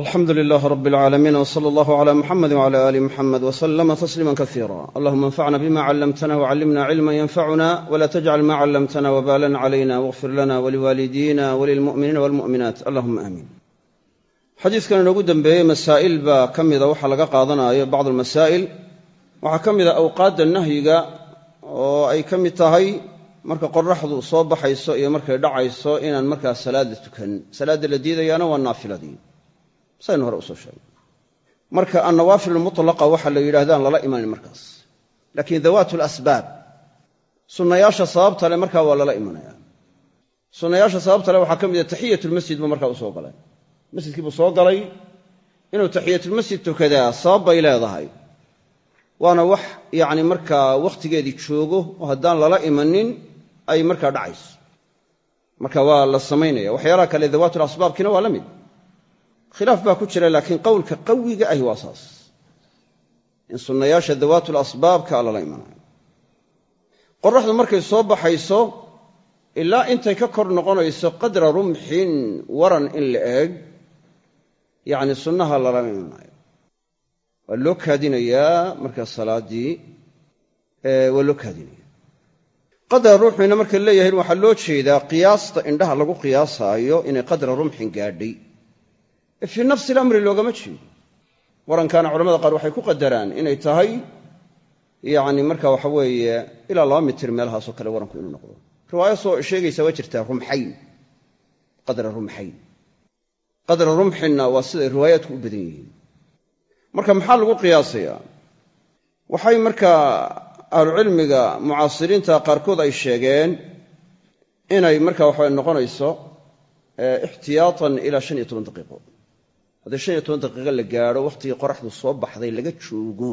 alxamdu lilaah rab alcaalamiin w sala allahu cala muxamedi wcala aali muxamed wslama tasliima kasiira allahuma anfacna bima callamtana wcallimna cilma yanfacuna wla tajcal ma callamtana wbalan calayna wاغfir lana waliwaalidina walilmu'miniina walmu'minaat allahuma aamiin xadiidkan inoogu dembeeyey masaa'il baa ka mida waxaa laga qaadanayo bacd almasaa'il. Waxaa ka mida awqaadda nahyiga oo ay ka mid tahay marka qoraxdu soo baxayso iyo markay dhacayso inaan markaa salaada tukan. Salaadda la diidayaana saynu hore u soo sheegay marka annawaafil mutlaqa waxa la yidhahdaan lala imanin markaas. Laakiin dawaat lasbaab sunnayaasha sababta le markaa waa lala imanaya sunnayaasha sababta le waxaa ka mida taxiyatulmasjid buu markaa u soo galay. Masjidkii buu soo galay inuu taxiyatulmasjid tukadaa sabab bay leedahay. Waana wax yacni markaa wakhtigeedii joogo oo haddaan lala imanin ay markaa dhacayso. Marka waa la samaynaya waxyaalaha kale dawaatul asbaabkiina waa la mid khilaaf baa ku jira laakiin qowlka qawiga ahi waa saas. In sunnayaasha dawaatul asbaabka lala imanayo. Qoraxdu markay soo baxayso ilaa intay ka kor noqonayso qadra rumxin waran in la eeg yacni sunnaha lalama imanayo. Waa loo kaadinayaa markaa salaaddii waa loo kaadinaya qadra rumxina marka leeyahay waxaa loo jeedaa qiyaasta indhaha lagu qiyaasaayo inay qadra rumxin gaadhay fii nafsi alamri loogama jeedo warankaana culamada qaar waxay ku qadaraan inay tahay yacni marka waxa weeye ilaa laba mitir meelahaasoo kale waranku inuu noqdo. Riwaayo soo sheegaysa waa jirtaa rumxayn qadra rumxayn. Qadra rumxinna waa siday riwaayaadku u badan yihiin. Marka maxaa lagu qiyaasayaa? Waxay markaa ahlucilmiga mucaasiriinta qaarkood ay sheegeen inay marka waxa noqonayso ixtiyaatan ilaa shan iyo toban daqiiqo haddii shan iyo toban daqiiqo la gaadho wakhtigii qoraxdu soo baxday laga joogo.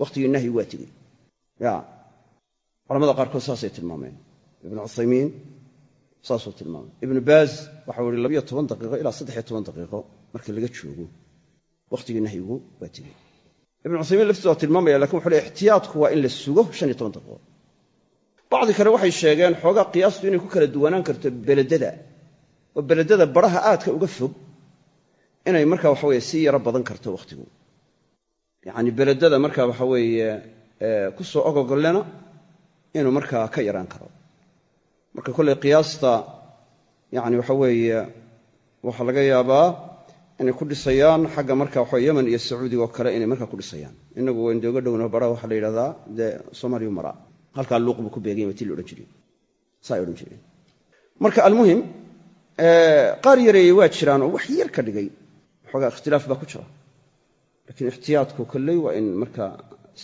Wakhtigii nahyi waa tegey. Ya culamada qaarkood saasay tilmaameen. Ibnu cuthaymiin saasuu tilmaamay ibnu baaz waxau ihi labiyo toban daqiiqo ilaa saddexiyo toban daqiiqo markii laga joogo wakhtigii nahyigu waa tegey. Ibnu cuthaymiin laftiisa waa tilmaamaya laakiin wuxu le ixtiyaadku waa in la sugo shan iyo toban daqiiqo bacdi kale waxay sheegeen xoogaa qiyaastu inay ku kala duwanaan karto beledada. Oo beledada baraha aadka uga fog inay marka waxaweye sii yaro badan karto wakhtigu yacni beledada marka waxaweeye ku soo ogogollena inuu markaa ka yaraan karo. Marka kolley qiyaasta yani waxa weeye waxaa laga yaabaa inay ku dhisayaan xagga marka waxa yeman iyo sacuudiga oo kale inay markaa ku dhisayaan. Inagu wayn dooga dhowna baraha waxaa la yidhahdaa dee soomaaliya mara. Halkaa luuq buu ku beeganya wa ti la odhan jireen saa ay odhan jireen. Marka almuhim qaar yareeyey waa jiraan oo wax yar ka dhigay waxoogaa ikhtilaaf baa ku jira laakiin ixtiyaadku kolley waa in marka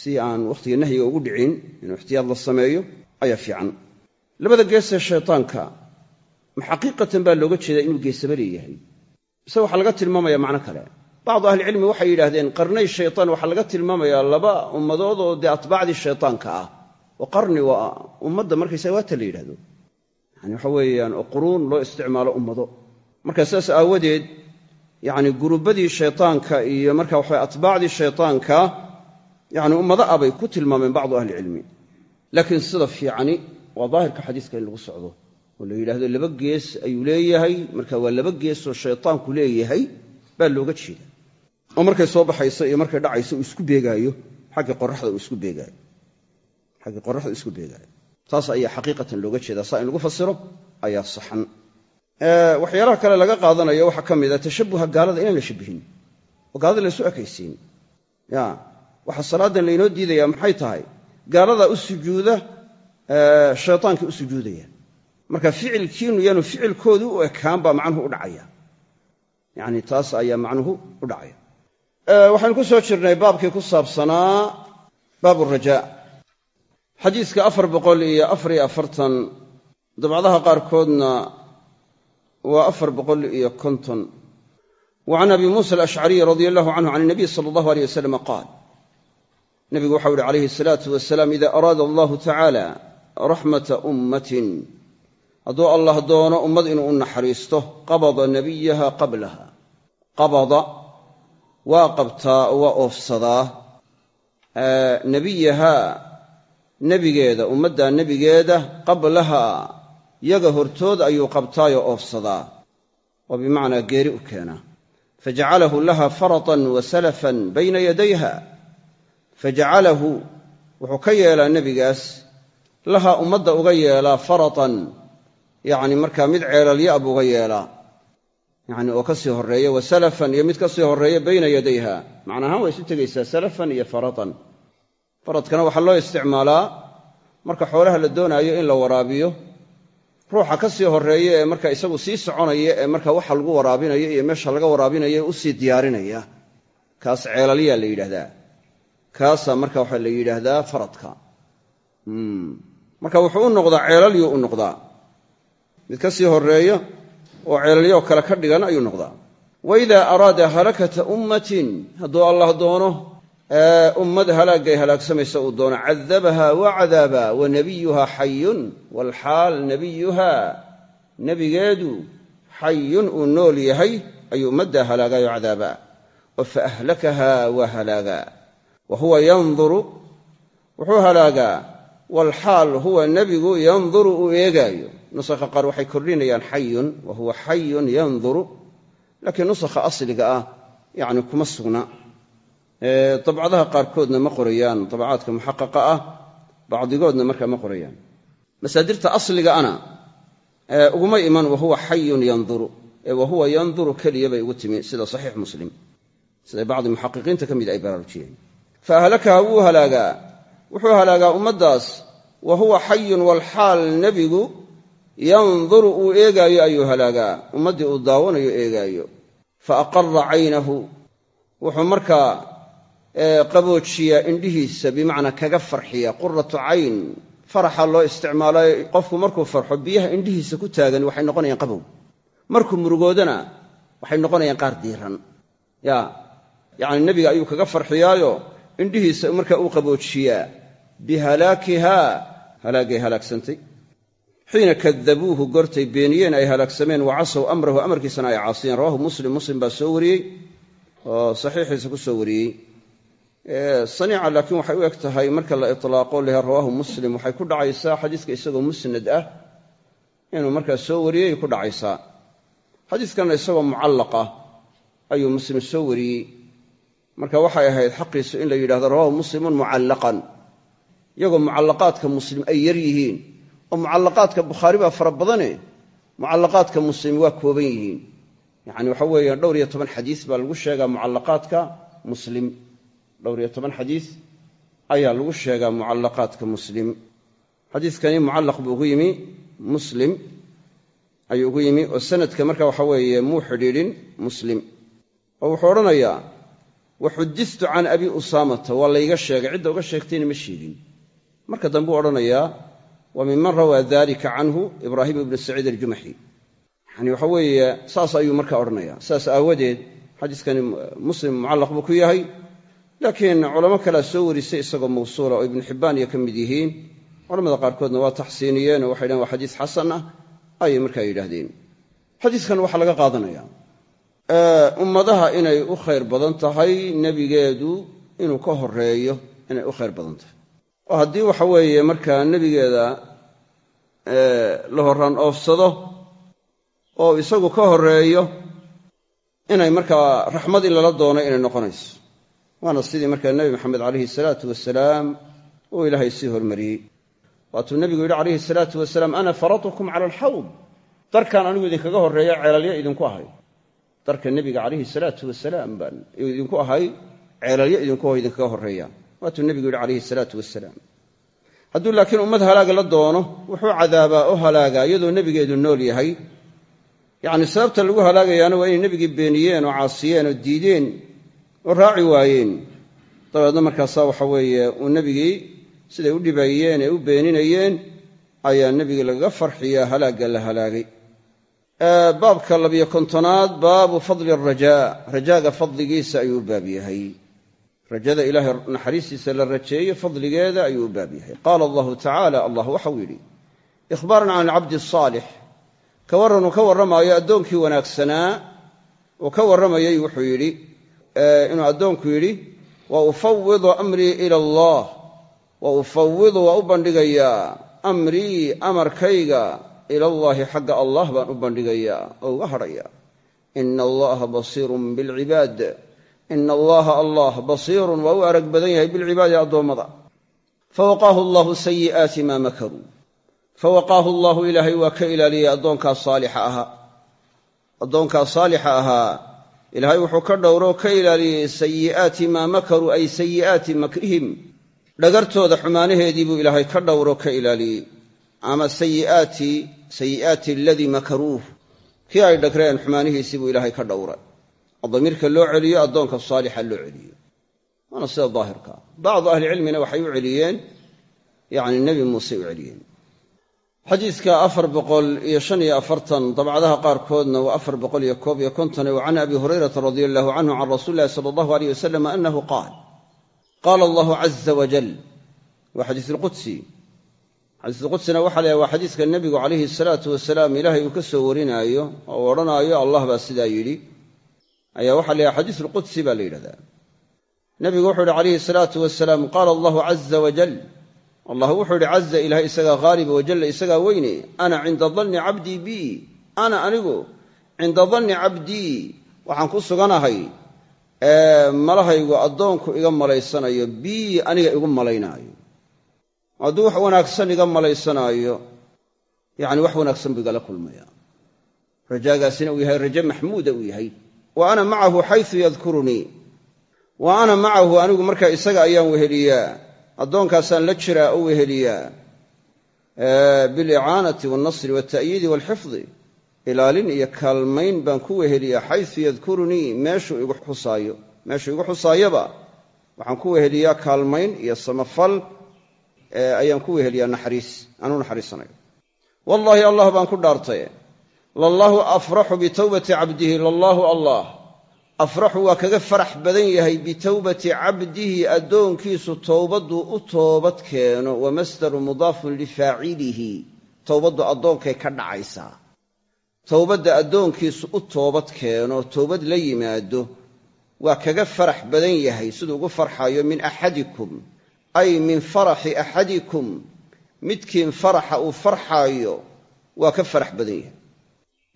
si aan wakhtiga nahyiga ugu dhicin inuu ixtiyaad la sameeyo ayaa fiican. Labada geesee shaytaanka xaqiiqatan baa looga jeedaa inuu geesaba leeyahay mise waxaa laga tilmaamaya macno kale. Bacdu ahlicilmi waxay yidhaahdeen qarnay shaytaan waxaa laga tilmaamayaa laba ummadood oo dee atbaacdii shaytaanka ah. Oo qarni waa ummadda markaysaga waata la yidhahdo yani waxa weeyaan oo quruun loo isticmaalo ummado. Marka sidaas aawadeed yacni gurubbadii shaytaanka iyo marka waxa atbaacdii shaytaanka yani ummado ah bay ku tilmaameen bacdu ahlicilmi laakiin sida fiicani waa daahirka xadiiska in lagu socdo oo la yidhahdo laba gees ayuu leeyahay marka waa laba geesoo shaytaanku leeyahay baa looga jeeda oo markay soo baxayso iyo markay dhacayso uu isku beegaayo xaggii qoraxda uu isku beegaayo. Taas ayaa xaqiiqatan looga jeedaa. Saa in lagu fasiro ayaa saxan waxyaalaha kale laga qaadanayo waxaa ka mid a tashabuha gaalada inaan la shabihin oo gaalada laysu ekaysiin. Waxaa salaadan laynoo diidaya maxay tahay? Gaalada u sujuuda shaytaankii u sujuudaya. Marka ficilkiinu yaanu ficilkoodu u ekaan baa macnuhu u dhacaya. Yani taas ayaa macnuhu u dhacaya. Waxaynu ku soo jirnay baabkii ku saabsanaa baab rajaa. Xadiiska afar boqol iyo afariyo afartan dabcdaha qaarkoodna waa afar boqol iyo konton. Wa abi muusa alashcariy radia allahu canhu can inabiy sala allahu aleyh wasalam qaal. Nabigu waxau uhi calayhi asalaatu wasalaam ida araada allahu tacaala raxmata ummatin. Hadduu allah doono ummad inuu u naxariisto qabada nebiyaha qablaha. Qabada waa qabtaa oo waa oofsadaa. Nebiyaha nebigeeda ummaddaa nebigeeda qablaha yaga hortood ayuu qabtaayoo oofsadaa. Oo bimacnaa geeri u keenaa fajacalahu laha faratan wa salafan bayna yadayha. Fajacalahu wuxuu ka yeelaa nebigaas lahaa ummadda uga yeelaa faratan yacni markaa mid ceelalya buu uga yeelaa. Yacni oo ka sii horreeya wa salafan iyo mid ka sii horreeya bayna yadayha. Macnaahaan way isu tegaysaa salafan iyo faratan. Faradkana waxaa loo isticmaalaa marka xoolaha la doonaayo in la waraabiyo ruuxa ka sii horreeya ee marka isagu sii soconaya ee marka waxa lagu waraabinayo iyo meesha laga waraabinayo u sii diyaarinaya. Kaas ceelalyaa la yidhaahdaa kaasaa marka waxaa la yidhaahdaa faradka. Marka wuxuu u noqdaa ceelalyuu u noqdaa. Mid ka sii horreeya oo ceelalyo kale ka dhigan ayuu noqdaa. Wa idaa araada halakata ummatin hadduu allah doono ummad halaagay halaagsamaysa uu doono cadabaha waa cadaaba wa nabiyuha xayun walxaal nabiyuha. Nebigeedu xayun uu nool yahay ayuu ummaddaa halaagayo cadaabaa oo fa ahlakaha waa halaagaa. Wa huwa yanduru wuxuu halaagaa. Walxaal huwa nebigu yanduru uu eegaayo. Nusakha qaar waxay kordhinayaan xayun wa huwa xayun yanduru laakiin nusakha asliga ah yacni kuma sugna dabcadaha qaarkoodna ma qorayaan dabacaadka muxaqaqa ah bacdigoodna markaa ma qorayaan. Masaadirta asliga ana uguma iman wahuwa xayun yanduru ee wahuwa yanduru keliya bay ugu timi sida saxiix muslim. Siday bacdi muxaqiqiinta ka mid ay baraarujiyeen. Fa ahlakaha wuu halaagaa. Wuxuu halaagaa ummaddaas wa xayun walxaal nebigu yanduru uu eegaayo ayuu halaagaa. Ummaddii uu daawanayo eegaayo. Fa aqara caynahu. Wuxuu markaa qaboojiyaa indhihiisa bimacnaa kaga farxiya quratu cayn faraxa loo isticmaalayo qofku markuu farxo biyaha indhihiisa ku taagan waxay noqonayaan qabow. Markuu murugoodana waxay noqonayaan qaar diiran ya yacni nebiga ayuu kaga farxiyaayo indhihiisa markaa uu qaboojiyaa bihalaakiha halaagay halaagsantay. Xiina kadabuuhu gortay beeniyeen ay halaagsameen wa casow amrahu amarkiisana ay caasiyeen rawahu muslim muslim baa soo wariyey oo saxiixiisa ku soo wariyey saniica laakiin waxay u eg tahay marka la itlaaqo leha rawaahu muslim waxay ku dhacaysaa xadiiska isagoo musnad ah inuu markaa soo wariyey ku dhacaysaa. Xadiiskanna isagoo mucallaq ah ayuu muslim soo wariyey. Marka waxay ahayd xaqiisu in la yidhahdo rawaahu muslimun mucallaqan. Iyagoo mucallaqaadka muslim ay yar yihiin oo mucallaqaadka bukhaari baa fara badane mucallaqaadka muslim waa kooban yihiin. Yacni waxa weeye dhowr iyo toban xadiis baa lagu sheegaa mucallaqaadka muslim dhowr iyo toban xadiis ayaa lagu sheegaa mucallaqaadka muslim. Xadiiskani mucallaq buu ugu yimi muslim ayuu ugu yimi oo sanadka marka waxa weeye muu xidhiidhin muslim. Oo wuxuu odhanayaa wa xudistu can abi usaamata waa layga sheegay cidda uga sheegtayna ma sheegin. Marka dambe u odhanayaa wa minman rawaa dalika canhu ibraahim ibnu saciid aljumaxi yani waxa weeye saas ayuu marka odhanaya saas aawadeed xadiiskani muslim mucallaq buu ku yahay laakiin culamo kalea soo warisay isagoo mawsuula oo ibnu xibbaan iyo ka mid yihiin. Culamada qaarkoodna waa taxsiiniyeen oo waxay dhahen waa xadiis xasan ah. Ayay markaa yidhaahdeen. Xadiiskan waxaa laga qaadanaya ummadaha inay u khayr badan tahay nebigeedu inuu ka horeeyo inay u khayr badan tahay. Oo haddii waxa weeye markaa nebigeeda la horaan oofsado oo isagu ka horeeyo inay markaa raxmad in lala doono inay noqonayso waana sidii markaa nebi maxamed calayhi salaatu wasalaam uu ilaahay sii hormariyey. Waatuu nebigu yidhi calayhi salaatu wasalaam ana faratukum cala alxawd darkaan anigu idinkaga horreeya ceelalyo idinku ahay. Darka nebiga calayhi salaatu wasalaam baan idinku ahay ceelalyo idinku aho idinkaga horreeya. Waatuu nebigu yidhi calayhi salaatu wasalaam hadduu laakiin ummad halaaga la doono wuxuu cadaabaa oo halaagaa iyadoo nebigeedu nool yahay. Yacni sababta lagu halaagayaana waa inay nebigii beeniyeen oo caasiyeen oo diideen oo raaci waayeen. Dabeedna markaasaa waxa weeye uu nebigii siday u dhibayeen ee u beeninayeen ayaa nebigii lagaga farxiyaa halaagga la halaagay. Baabka labiyo kontonaad baabu fadli arajaa rajaaga fadligiisa ayuu baab yahay. Rajada ilaahay naxariistiisa la rajeeyo fadligeeda ayuu u baab yahay. Qaala allahu tacaala allah waxau yidhi ikhbaaran can alcabdi asaalix ka warranuu ka warramaayo addoonkii wanaagsanaa uu ka warramayay wuxuu yidhi inuu addoonku yidhi wa ufawidu amrii ila allah wa ufawidu waa u bandhigayaa amrii amarkayga ilallaahi xagga allah baan u bandhigayaa oo uga hadhayaa ina allaha basiirun bilcibaad ina allaha allah basiirun waa u arag badan yahay bilcibaadi addoommada. Fawaqaahu allahu sayi'aati maa makaruu fawaqaahu allahu ilaahay waa ka ilaaliyey addoonkaas saalixa ahaa. Addoonkaas saalixa ahaa ilaahay wuxuu ka dhowroo ka ilaaliyey sayi'aati maa makaruu ay sayi'aati makrihim. Dhagartooda xumaanaheedii buu ilaahay ka dhowroo ka ilaaliyey ama sayi'aati sayi'aati aladii makaruuh. Kii ay dhagreen xumaanihiisii buu ilaahay ka dhowray. Oo damiirka loo celiyo addoonka saalixa loo celiyo. Waana sida daahirkaa bacdu ahlicilmina waxay u celiyeen yacni nebi muuse u celiyeen xadiidka afar boqol iyo shan iyo afartan dabcadaha qaarkoodna waa afar boqol iyo koob iyo kontone wa can abi hurayrata radia allahu canhu can rasuuli illahi sala allahu aleyh wasalam annahu qaal. Qaala allahu caza wajal waa xadiis lqudsi xadiisulqudsina waxa la waa xadiiska nebigu calayhi salaatu wasalaam ilaahay uu ka soo warinaayo oo uu odhanaayo allah baa sidaa yidhi. Ayaa waxa la xadiisulqudsi baa la yidhahdaa. Nebigu wuxuu yidhi calayhi salaatu wasalaam qaala allahu caza wajal allah wuxuu yidhi caza ilahay isagaa haaliba wajalla isagaa weyne ana cinda danni cabdii bi ana anigu cinda danni cabdii waxaan ku suganahay malahaygu addoonku iga malaysanayo bii aniga igu malaynaayo. Hadduu wax wanaagsan iga malaysanaayo yacni wax wanaagsan buu igala kulmaya. Rajaagaasina uu yahay raje maxmuuda uu yahay. Wa ana macahu xaysu yadkurunii wa ana macahu anigu markaa isaga ayaan weheliyaa addoonkaasaan la jiraa oo weheliyaa bilicaanati walnasri walta'yiidi walxifdi ilaalin iyo kaalmayn baan ku weheliyaa xaysu yadkurunii meeshuu igu xusaayo. Meeshuu igu xusaayaba waxaan ku weheliyaa kaalmayn iyo samafal ayaan ku weheliyaa naxariis anuu naxariisanayo. Wallaahi allah baan ku dhaartay. Lallaahu afraxu bitowbati cabdihi lallaahu afraxu waa kaga farax badan yahay bitowbati cabdihi addoonkiisu towbadduu u toobad keeno wa masdaru mudaafun lifaacilihi towbaddu addoonkay ka dhacaysaa. Towbadda addoonkiisu u toobad keeno towbad la yimaado waa kaga farax badan yahay siduu ugu farxayo min axadikum ay min faraxi axadikum midkiin faraxa uu farxaayo waa ka farax badan yahay.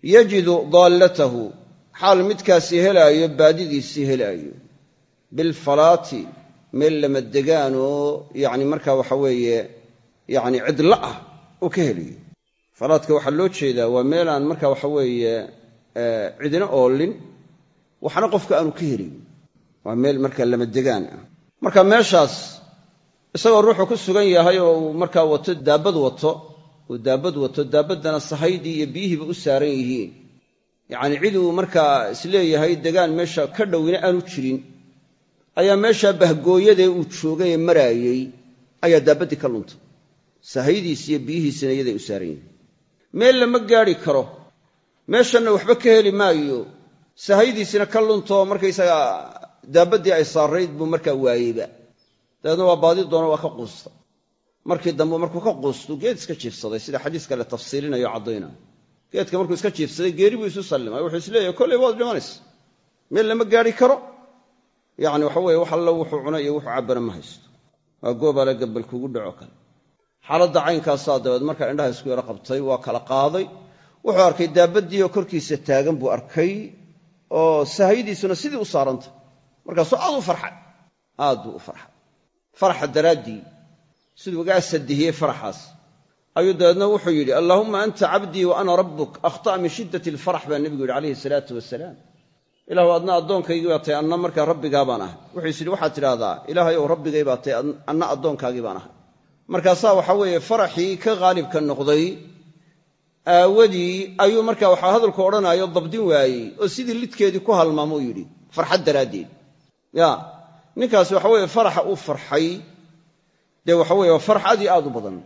Yajidu daallatahu xaal midkaasi helaayo baadidiisii helaayo. Bilfalaati meel lama degaan oo yacni markaa waxa weeye yacni cidlo ah oo ka helayo. Falaadka waxaa loo jeedaa waa meelaan marka waxa weeye cidina oolin waxna qofka aanu ka helin. Waa meel markaa lama degaan ah. Marka meeshaas isagoo ruuxu ku sugan yahay oo uu markaa wato daabad wato uu daabad wato daabaddana sahaydii iyo biyihiiba u saaran yihiin yacni cid uu markaa is leeyahay degaan meesha ka dhowina aanu jirin ayaa meeshaa bahgooyadee uu joogay ee maraayey ayaa daabaddii ka luntay. Sahaydiisi iyo biyihiisina iyaday u saaran yihiin. Meel lama gaadhi karo. Meeshanna waxba ka heli maayo. Sahaydiisina ka luntoo markaysaga daabaddii ay saarayd buu markaa waayeyba. Dabeedna waa baadi doono waa ka quusta. Markii dambe markuu ka quustu geed iska jiifsaday sida xadiis kale tafsiilinayo caddaynayo geedka markuu iska jiifsaday geeri buu isu sallimay. Wuxuu is leeyahay kollay waad dhimanaysa meel lama gaadhi karo. Yacni waxa weye wax allo wuxuu cuna iyo wuxuu cabbana ma haysto. Waa goobaale gabbal kugu dhaco kale. Xaaladda caynkaasaa dabeed markaa indhaha isku yaro qabtay waa kala qaaday. Wuxuu arkay daabaddiioo korkiisa taagan buu arkay oo sahaydiisuna sidii u saarantay. Markaasuu aad u farxay aad buu u farxay. Faraxa daraaddii siduu uga asadihiyey faraxaas ayuu dabeedna wuxuu yidhi allaahumma anta cabdii wa ana rabbuk. Akhta'a min shiddati alfarax baa nebigu yidhi calayhi salaatu wasalaam ilahu adna addoonkaygii baa tahay anna markaa rabbigaa baan ahay. Wuxuu is waxaad tidhaahdaa ilaahay ow rabbigay baa tahay anna addoonkaagii baan ahay. Markaasaa waxaa weeye faraxii ka haalibka noqday aawadii ayuu markaa waxaa hadalku odhanaayo dabdin waayey oo sidii lidkeedii ku halmaamuu yidhi farxad daraaddeed. Ya ninkaasi waxa weeye faraxa uu farxay. Dee waxa weye waa iyo aad u badan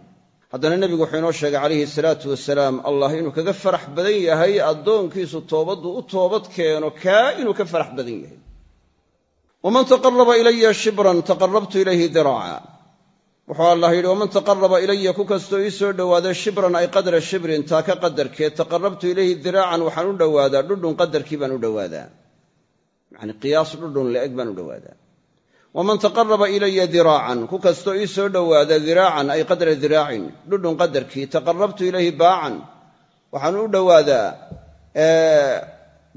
haddana nebigu wuxuu inoo sheegay calayhi salaatu wasalaam allah inuu kaga farax badan yahay addoonkiisu toobaddu u toobad keeno kaa inuu ka farax badan yahay. Waman taqaraba ilaya shibran taqarabtu ilayhi diraaca. Wuxuu allah yidhi waman taqaraba ilaya ku kastoo ii soo dhowaada shibran ay qadra shibrin taa ka qadarkeed taqarabtu ilayhi diraacan waxaan u dhowaadaa dhudhun qadarkii baan u dhowaadaa yacni qiyaas dhudhun la'eg baan u dhowaadaa waman taqaraba ilaya diraacan ku kastoo ii soo dhowaada diraacan ay qadra diraacin dhudhun qadarkii taqarabtu ilayhi baacan waxaan u dhowaadaa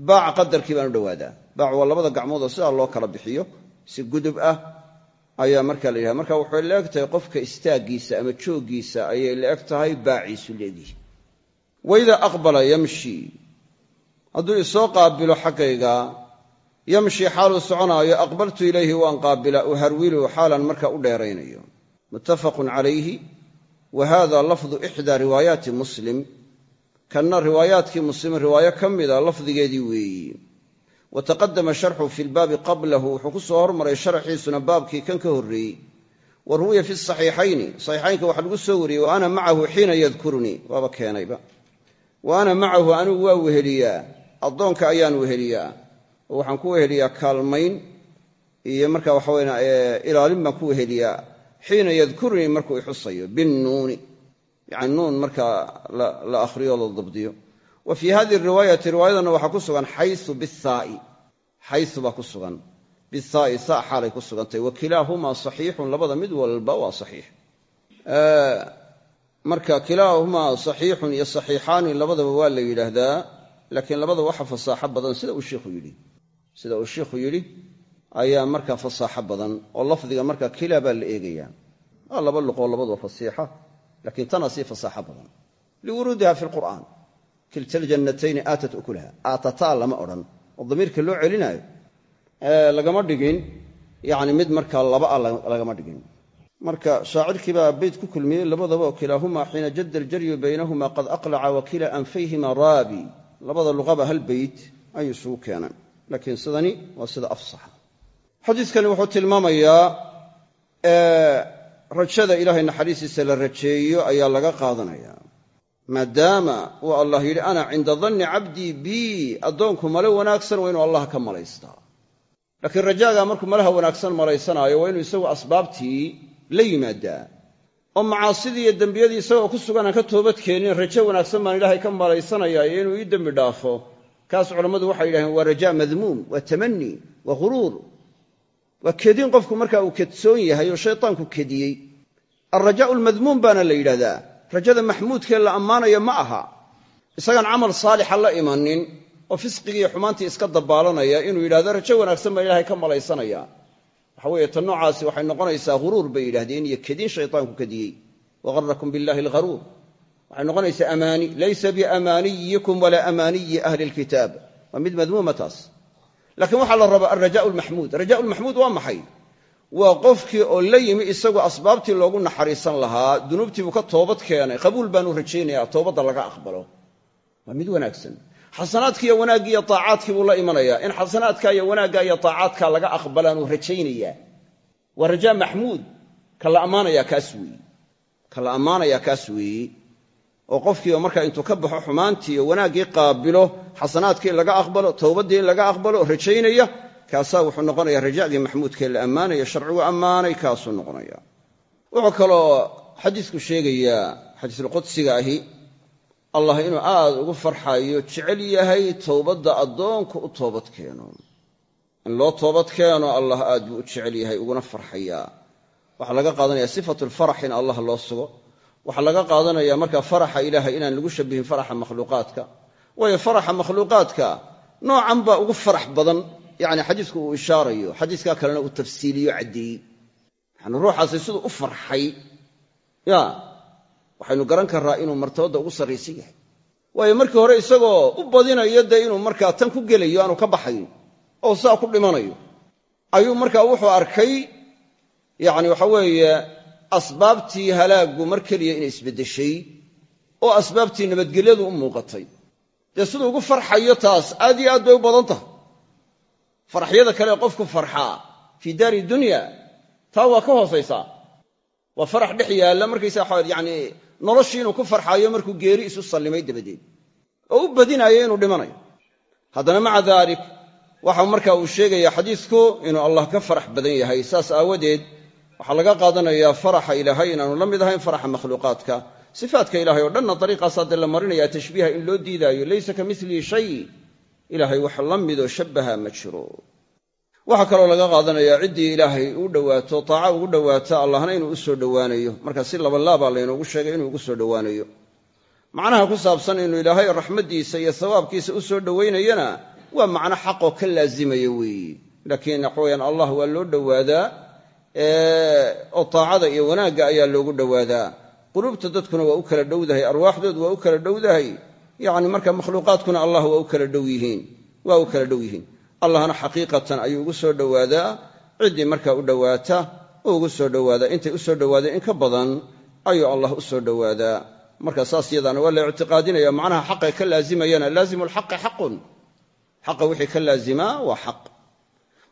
baac qadarkii baan u dhowaadaa baac waa labada gacmood oo sidaa loo kala bixiyo si gudub ah ayaa markaa la yidhaha marka waxay la eg tahay qofka istaaggiisa ama jooggiisa ayay la eg tahay baaciisu leegihi waidaa aqbala yamshi hadduu yamshi xaaluu soconaayo aqbaltu ilayhi waan qaabila uharwilu xaalan marka u dheeraynayo. Muttafaqun calayhi. Wa hada lafdu ixdaa riwaayaati muslim. Kanna riwaayaadkii muslim riwaayo ka mida lafdigeedii weeyi. Wa taqadama sharxu fi lbaabi qablahu wuxuu ku soo hormaray sharaxiisuna baabkii kan ka horreeyey. Wa ruwiya fi saxiixayni saxiixaynka waxaa lagu soo wariyey wa ana macahu xiina yadkurunii waaba keenayba. Wa ana macahu anigu waa weheliyaa addoonka ayaan weheliyaa waxaan ku weheliyaa kaalmayn iyo marka waxaweyn ilaalin baan ku weheliyaa xiina yadkurunii markuu ixusayo binnuuni yani nuun markaa la akhriyo la dabdiyo. Wa fii hadihi riwaayati riwaayadana waxaa ku sugan xayu bihaai xayu baa ku sugan. Bihaai sa xaalay ku sugantahy wa kilaahumaa saxiixun labada mid walba waa saxiix. Marka kilaahumaa saxiixun iyo saxiixaani labadaba waa la yidhaahdaa laakiin labada waxa fasaaxo badan sida uu shiikhu yidhi sida uu shiikhu yidhi ayaa markaa fasaaxo badan oo lafdiga marka kilaa baa la eegaya. Waa laba luqoo labaduba fasiixa laakiin tana sii fasaaxo badan. Liwuruudiha fi lqur'aan kilta ljannatayni aatat ukulaha. Aatataa lama odhan oo damiirka loo celinaayo lagama dhigin yani mid markaa laba a lagama dhigin. Marka shaacirkii baa beyt ku kulmiyey labadaba kilaahumaa xiina jadda aljaryu baynahuma qad aqlaca wa kila anfayhima raabi. Labada luqaba hal beyt ayuu isugu keenay laakiin sidani waa sida afsaxa. Xadiiskani wuxuu tilmaamayaa rajada ilaahay naxariistiisa la rajeeyo ayaa laga qaadanaya. Maadaama uu allah yidhi ana cinda danni cabdii bii addoonku male wanaagsan waa inuu allah ka malaystaa laakiin rajaagaa markuu malaha wanaagsan malaysanaayo waa inuu isagu asbaabtii la yimaadaa. Oo macaasidii iyo dembiyadii isagoo ku sugan aan ka toobadkeenin rajo wanaagsan baan ilaahay ka malaysanaya iyo inuu ii dembi dhaafo kaas culammadu waxay yidhahdeen waa rajaa madmuum waa tamani waa ghuruur. Waa kedin qofku marka uu kedsoon yahay oo shaytaanku kediyey. Alrajaa'u almadmuum baana la yidhahdaa rajada maxmuudkee la ammaanaya ma aha. Isagaan camal saalixa la imanin oo fisqigii xumaantii iska dabaalanaya inuu yidhahdo rajo wanaagsan baan ilaahay ka malaysanaya waxa weeye tan noocaasi waxay noqonaysaa huruur bay yidhahdeen iyo kedin shaytaanku kediyey. Wagarakum billahi algharuur waxay noqonaysaa amaani laysa biamaaniyikum walaa amaaniyi ahli lkitaab waa mid madmuuma taas. Laakiin waxaa la rabaa alraja lmaxmuud raja lmaxmuud waa maxay? Waa qofkii oo la yimi isagoo asbaabtii loogu naxariisan lahaa dunuubtiibuu ka toobad keenay qabuul baanu rajaynaya toobadda laga aqbalo. Waa mid wanaagsan. Xasanaadki iyo wanaaggii iyo aacaadkii buu la imanayaa. In xasanaadka iyo wanaagga iyo aacaadka laga aqbalaanuu rajaynayaa. Waa raja maxmuud ka la ammaanayaa kaas weeye oo qofkiiba markaa intuu ka baxo xumaantii iyo wanaaggii qaabilo xasanaadkii laga aqbalo towbaddii in laga aqbalo rajaynaya kaasaa wuxuu noqonaya rajagii maxmuudkee la ammaanaya sharcigu ammaanay kaasuu noqonaya. Wuxuu kaloo xadiisku sheegayaa xadiisulqudsiga ahi allah inuu aad ugu farxayo jecel yahay towbadda addoonku u toobad keeno. In loo toobad keeno allah aad buu u jecel yahay uguna farxayaa. Waxaa laga qaadanaya sifatu in allah loo sugo waxaa laga qaadanaya marka faraxa ilaahay inaan lagu shabihin faraxa makhluuqaadka. Waayo faraxa makhluuqaadka noocan baa ugu farax badan yani xadiisku uu ishaarayo xadiiskaa kalena uu tafsiiliyo caddeeyey yani ruuxaasi siduu u farxay. Ya waxaynu garan karraa inuu martabadda ugu sarraysan yahay. Waayo markii hore isagoo u badinayo dee inuu markaa tan ku gelayo aanu ka baxayn oo saa ku dhimanayo ayuu markaa wuxuu arkay yani waxa weeye asbaabtii halaaggu mar keliya inay isbeddeshay oo asbaabtii nabadgelyadu u muuqatay. Dee siduu ugu farxayo taas aad iyo aad bay u badan tahay. Farxyada kale qofku farxaa fii daari dunya taa waa ka hoosaysaa. Waa farax dhex yaalla markaysa yani noloshii inuu ku farxaayo markuu geeri isu sallimay dabadeed. Oo u badinaayo inuu dhimanayo. Haddana maca daalik waxa marka uu sheegaya xadiisku inuu allah ka farax badan yahay saas aawadeed waxaa laga qaadanayaa faraxa ilaahay inaanu la mid ahayn faraxa makhluuqaadka. Sifaatka ilahay oo dhanna dariiqaasaa dee la marinaya tashbiiha in loo diidaayo laysa ka milihi shay. Ilaahay wax la midoo shabbaha ma jiro. Waxaa kaloo laga qaadanayaa ciddii ilaahay u dhowaato taaca ugu dhowaato allahna inuu u soo dhowaanayo. Marka si labalaabaa laynoogu sheegay inuu ugu soo dhowaanayo. Macnaha ku saabsan inuu ilaahay raxmaddiisa iyo sawaabkiisa u soo dhowaynayana waa macno xaqoo ka laazimaya weeye. Laakiin waxaweyaan allah waa loo dhowaadaa oo taacada iyo wanaagga ayaa loogu dhowaadaa quluubta dadkuna waa u kala dhowdahay arwaaxdoodu waa u kala dhowdahay. Yacni marka makhluuqaadkuna allah waa u kala dhow yihiin waa u kala dhow yihiin. Allahna xaqiiqatan ayuu ugu soo dhowaadaa ciddii markaa u dhowaata u ugu soo dhowaadaa intay u soo dhowaadeen in ka badan ayuu allah u soo dhowaadaa marka saas yadaana waa la ictiqaadinaya. Macnaha xaqay ka laazimayana laazimu lxaqi xaqun. Xaqa wixii ka laazimaa waa xaq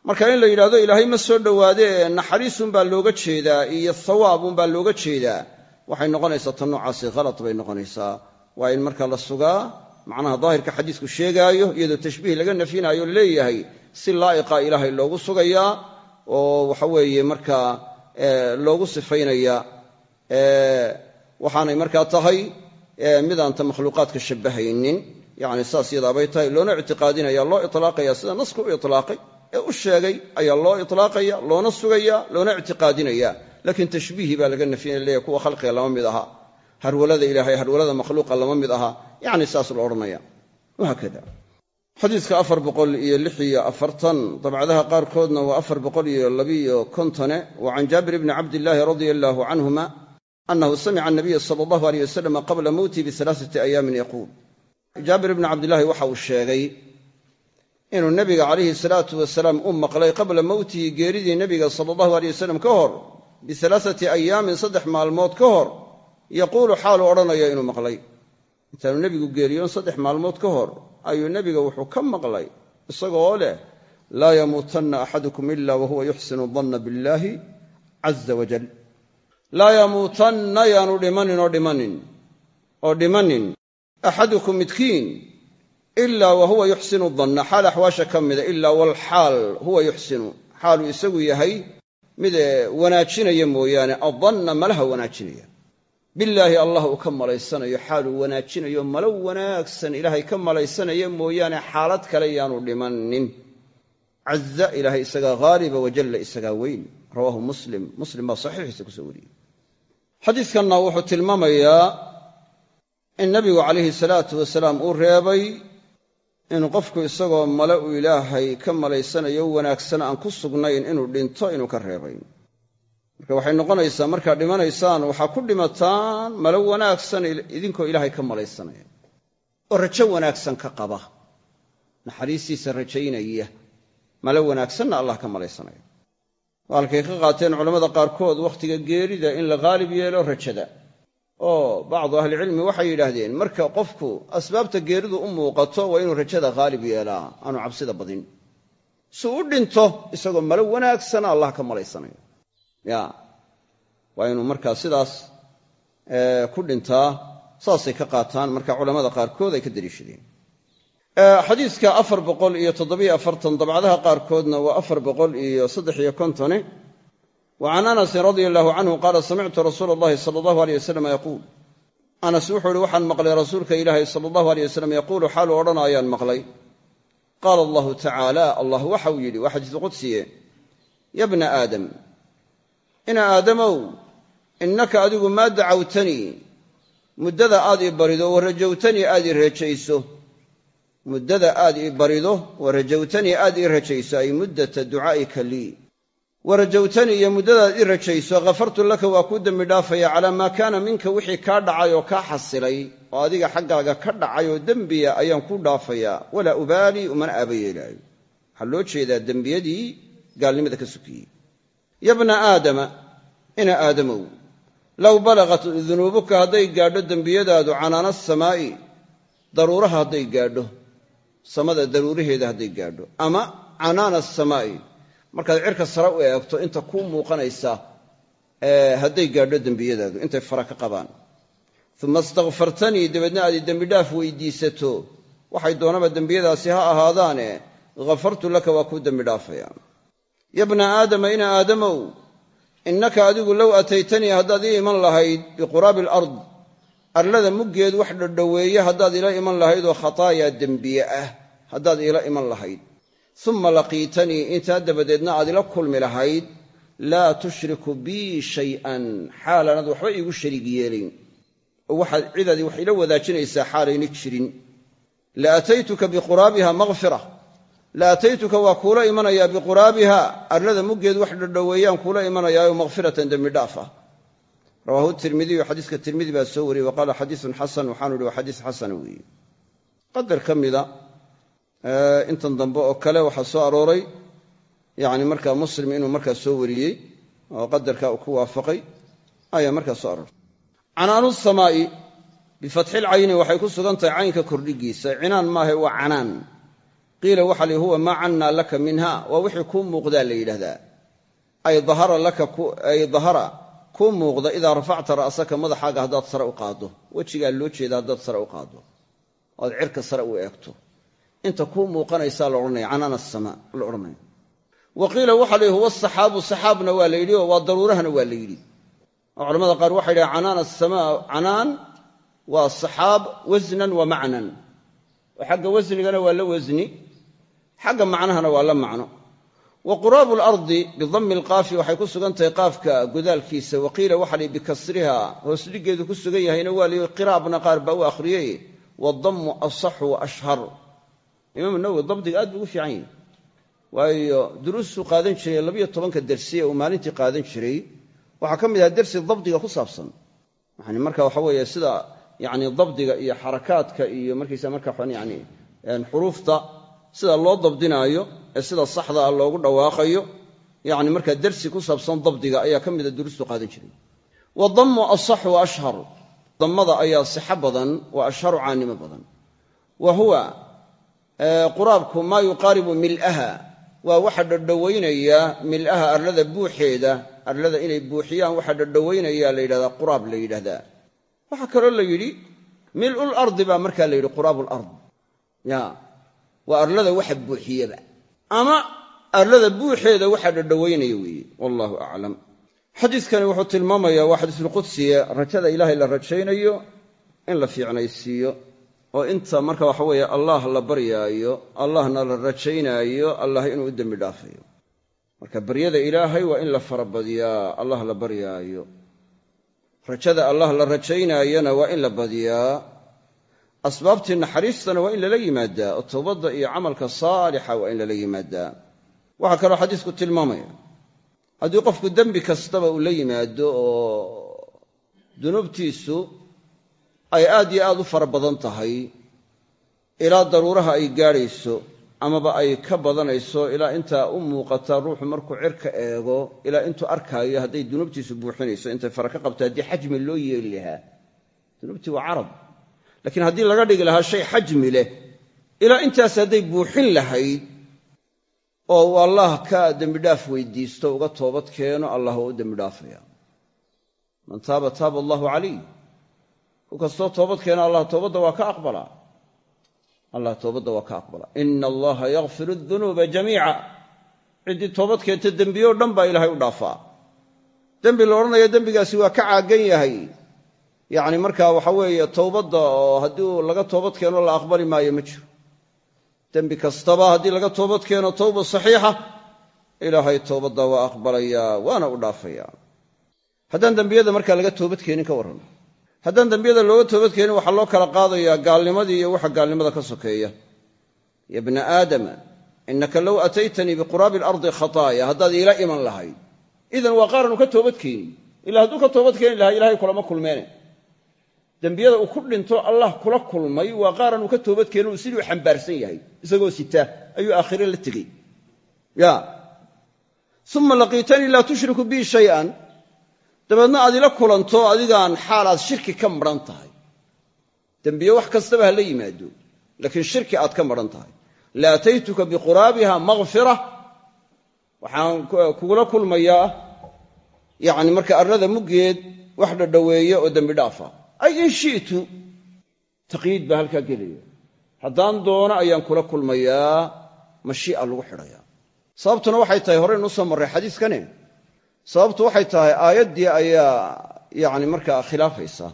marka in la yidhahdo ilaahay ma soo dhowaadee naxariisunbaa looga jeedaa iyo hawaabunbaa looga jeedaa. Waxay noqonaysaa tan noocaasi khalad bay noqonaysaa. Waa in marka la sugaa macnaha daahirka xadiisku sheegaayo iyadoo tashbiih laga nafyinaayo leeyahay si laa'iqa ilaahay loogu sugayaa oo waxa weeye markaa loogu sifaynaya. Waxaanay markaa tahay midaanta makhluuqaadka shabbahaynin yacni saas yadaabay tahay loona ictiqaadinaya loo itlaaqaya sida nasku u itlaaqay ee u sheegay ayaa loo itlaaqaya loona sugaya loona ictiqaadinaya. Laakiin tashbiihi baa laga leeyahy kuwa khalqiga lama mid aha. Harwalada ilaahay harwalada makhluuqa lama mid aha. Yacni saas la odhanaya wahaakada xadiidka afar boqol iyo lix iyo afartan dabcadaha qaarkoodna waa afar boqol iyo labiyo kontone wa can jaabir bni cabdillaahi radia allaahu canhuma annahu samica anabiya sala allahu aleyh wasalam qabla mowtii bialaaati ayaamin yaquul. Jaabir bni cabdillaahi waxa uu sheegay inuu nebiga calayhi salaatu wasalaam u maqlay qabla mowtihi geeridii nebiga sala allahu aleyh wasalam ka hor bialaaati ayaamin saddex maalmood ka hor yaquulu xaalu odhanaya inuu maqlay. Intaanu nebigu geeriyoon saddex maalmood ka hor ayuu nebiga wuxuu ka maqlay isagoo leh laa yamuutanna axadukum ila wahuwa yuxsinu danna billaahi caza wajal laa yamuutanna yaanu dhimanin oo dhimanin oo dhimanin axadukum midkiin ilaa wahuwa yuxsinu danna xaal axwaasha ka mida ilaa walxaal huwa yuxsinu. Xaaluu isagu yahay mid wanaajinaya mooyaane. Adanna malaha wanaajinaya. Bilaahi allah uu ka malaysanayo xaaluu wanaajinayo malo wanaagsan ilaahay ka malaysanayo mooyaane xaalad kale yaanu dhimanin caza ilaahay isagaa haaliba wajalla isagaa weyn. Rawaahu muslim. Muslim baa saxiixiisa ku soo wariyey. Xadiidkanna wuxuu tilmaamayaa in nabigu calayhi salaatu wasalaam uu reebay in qofku isagoo male uu ilaahay ka malaysanayo wanaagsan aan ku sugnayn inuu dhinto inuu ka reebay marka waxay noqonaysaa markaad dhimanaysaan waxaa ku dhimataan malo wanaagsan idinkoo ilaahay ka malaysanaya. Oo rajo wanaagsan ka qaba. Naxariistiisa rajaynaya. Malo wanaagsanna allah ka malaysanaya. Halkay ka qaateen culammada qaarkood wakhtiga geerida in la haalib yeelo rajada oo bacdu ahlicilmi waxay yidhaahdeen marka qofku asbaabta geeridu u muuqato waa inuu rajada haalib yeelaa aanu cabsida badin. Si u dhinto isagoo malo wanaagsana allah ka malaysanaya ya waa inuu markaa sidaas ku dhintaa saasay ka qaataan marka culammada qaarkood ay ka daliishadeen xadiidka afar boqol iyo toddobiyo afartan dabcadaha qaarkoodna waa afar boqol iyo saddex iyo kontone wa can anasin radia allahu canhu qaala samictu rasuula allahi sala allahu aleyh wasalam yaquul anas wuxuu ihi waxaan maqlay rasuulka ilaahi sala allahu aleyh wasalam yaquulu xaalu odhanaayaan maqlay. Qaala allahu tacaala allah waxau yidhi waa xadiisu qudsiye ya bna aadam ina aadamow innaka adigu maa dacawtanii muddada aad ii barido wa rajawtanii aad ii rajayso muddada aad ii barido wa ay muddata ducaa'ika lii wa rajawtanii iyo muddadaad ii rajayso ghafartu laka waa kuu dembi dhaafaya calaa maa kaana minka wixii kaa dhacay oo kaa xasilay oo adiga xaggaaga ka dhacay oo dembiya ayaan kuu dhaafayaa. Walaa ubaalii umana aaba yeelaayo. Waxaa loo jeedaa dembiyadii gaalnimada ka sukiyey ya bna aadama ina aadamow low balagat dunuubuka hadday gaadho dembiyadaadu canaana asamaa'i daruuraha hadday gaadho samada daruuraheeda hadday gaadho ama canaana asamaa'i markaad cirka sare u eegto inta kuu muuqanaysa hadday gaadho dembiyadaadu intay fara ka qabaan. Uma istakfartanii dabeedna aad dembidhaaf weydiisato. Waxay doonaba dembiyadaasi ha ahaadaane ghafartu laka waa kuu dembi dhaafaya. Ya bna aadama ina aadamow innaka adigu low ataytanii haddaad ii iman lahayd biquraabi alard arlada muggeed wax dhodhoweeye haddaad ila iman lahayd oo khataayaa dembiye ah haddaad iila iman lahayd uma laqiitanii intaa dabadeedna aad ila kulmi lahayd. laa tushriku bii shay'an xaalaanad waxba iigu shariig yeelayn oo waxaad cidaadii wax ila wadaajinaysaa xaalayna jirin. la ataytuka biquraabiha makfira la ataytuka waa kuula imanayaa biquraabiha arlada muggeed wax dhadhoweeyaan kuula imanayaayo makfiratan dembi dhaaf ah rawaahu tirmidiyu xadiiska tirmidi baa soo wariyey. Wa qaala xadiisun xasan waxaanu ihi waa xadiis xasana weeye. Qadar ka mida intan dambe oo kale waxaa soo arooray yani markaa muslim inuu markaa soo wariyey oo qadarka uu ku waafaqay ayaa markaa soo arooray. Canaanu samaa'i bifatxilcayni waxay ku sugan tahay caynka kordhigiisa. Cinaan maahe waa canaan. Qiila waxa li huwa maa cannaa laka minha. Waa wixii kuu muuqdaa la laka ay dahara kuu muuqda idaa rafacta ra'saka madaxaaga haddaad sare u qaaddo. Wejigaa loo jeeda haddaad sare u qaaddo. Oad cirka sare u eegto inta kuu muuqanaysaa la odhanaya canaan asamaa la odhanaya. Wa qiila waxa la yidhi huwa saxaabu saxaabna waa la yidhi oo waa daruurahana waa la yidhi. Oo qaar waxay yidhahen canaan asamaa canaan waa saxaab wasnan wa macnan. Xagga wasnigana waa la wasni xagga macnahana waa la macno. Wa quraabu alardi bidammi alqaafi waxay ku sugan tahay qaafka godaalkiisa. Wa qiila waxa la yidhi bikasriha hoosdhigeedu ku sugan yahayna waa la yidhi qiraabna qaar baa u akhriyey. Wadammu asaxu wa ashhar imaamu nawowi dabdiga aad buu ugu fiican yahy waayo duruustuu qaadan jiray labiyo tobanka dersi ee uu maalintii qaadan jiray waxaa ka mid aha dersi dabdiga ku saabsan. Yani marka waxa weeye sida yani dabdiga iyo xarakaadka iyo markaysa marka yani xuruufta sida loo dabdinaayo ee sida saxda ah loogu dhawaaqayo yani markaa dersi ku saabsan dabdiga ayaa ka mida duruustu qaadan jiray. Wadammu asaxu wa ashhar dammada ayaa sixo badan wa ashharu caanimo badan. Wa huwa quraabku maa yuqaaribu mil'aha. Waa waxa dhadhowaynaya mil'aha arlada buuxeeda. Arlada inay buuxiyaan waxa dhadhowaynaya la yidhahdaa quraab la yidhahdaa waxaa kaloo la yidhi mil'ul ardi baa markaa la yidhi quraabu lard ya waa arlada waxa buuxiyaba ama arlada buuxeeda waxa dhadhowaynaya weeye. Wallahu aclam xadiidkani wuxuu tilmaamayaa waa xadiisulqudsiye rajada ilaahay la rajaynayo in la fiicnaysiiyo oo inta marka waxa weeye allah la baryaayo allahna la rajaynaayo allah inuu u dembi dhaafayo marka baryada ilaahay waa in la farabadiyaa allah la baryaayo. Rajada allah la rajaynaayona waa in la badiyaa. Asbaabtii naxariistana waa in lala yimaadaa oo towbadda iyo camalka saalixa waa in lala yimaadaa. Waxaa kaloo xadiisku tilmaamaya haddii qofku dembi kastaba uu la yimaado oo dunuubtiisu ay aad iyo aad u fara badan tahay ilaa daruuraha ay gaadhayso amaba ay ka badanayso ilaa intaa u muuqata ruuxu markuu cirka eego ilaa intuu arkaayo hadday dunuubtiisu buuxinayso intay fara ka qabto haddii xajmi loo yeeli lahaa. Dunuubtii waa carab. Laakiin haddii laga dhigi lahaa shay xajmi leh ilaa intaas hadday buuxin lahayd oo uu allah ka dembidhaaf weydiisto uga toobad keeno allah waa u dembidhaafaya man taaba taaba allahu calayh ku kastoo toobad keena allah toobadda waa ka aqbalaa allah toobadda waa ka aqbalaa ina allaha yakfiru dunuuba jamiica. Ciddii toobad keenta dembiyo dhan baa ilaahay u dhaafaa. Dembi la odhanaya dembigaasi waa ka caagan yahay. Yacni markaa waxa weeye towbadda oo haddii laga toobad keeno la aqbali maayo ma jiro. Dembi kastaba haddii laga toobad keeno towba saxiixa. Ilaahay toobadda waa aqbalayaa waana u dhaafayaa haddaan dembiyada markaa laga toobad keenin ka warran haddaan dembiyada looga toobad keenin waxaa loo kala qaadayaa gaalnimadii iyo waxa gaalnimada ka sokeeya. Ya bna aadama inaka low ataytanii biquraabi alardi khataaya haddaad iila iman lahayd. Idan waa qaaranu ka toobad keenin. Ila hadduu ka toobad keeni lahaa ilahay kulama kulmeene. Dembiyada uu ku dhinto allah kula kulmay waa qaaran uu ka toobad keeno uu siduu xambaarsan yahay. Isagoo sita ayuu aakhire la tegey. Uma laqiitanii laa tushriku bii shay-an dabeedna aad ila kulanto adigaan xaalaad shirki ka madhan tahay. Dembiye wax kastaba ha la yimaado laakiin shirki aad ka madhan tahay. La ataytuka biquraabiha makfira waxaan kugula kulmayaa yani marka arlada muggeed wax dhadhoweeye oo dembi dhaafa. Ay in shi'tu taqyiid baa halkaa gelaya. Haddaan doono ayaan kula kulmayaa mashii'a lagu xidhayaa. Sababtuna waxay tahay horeynu u soo marray xadiiskane sababtu waxay tahay aayaddii ayaa yani markaa khilaafaysa.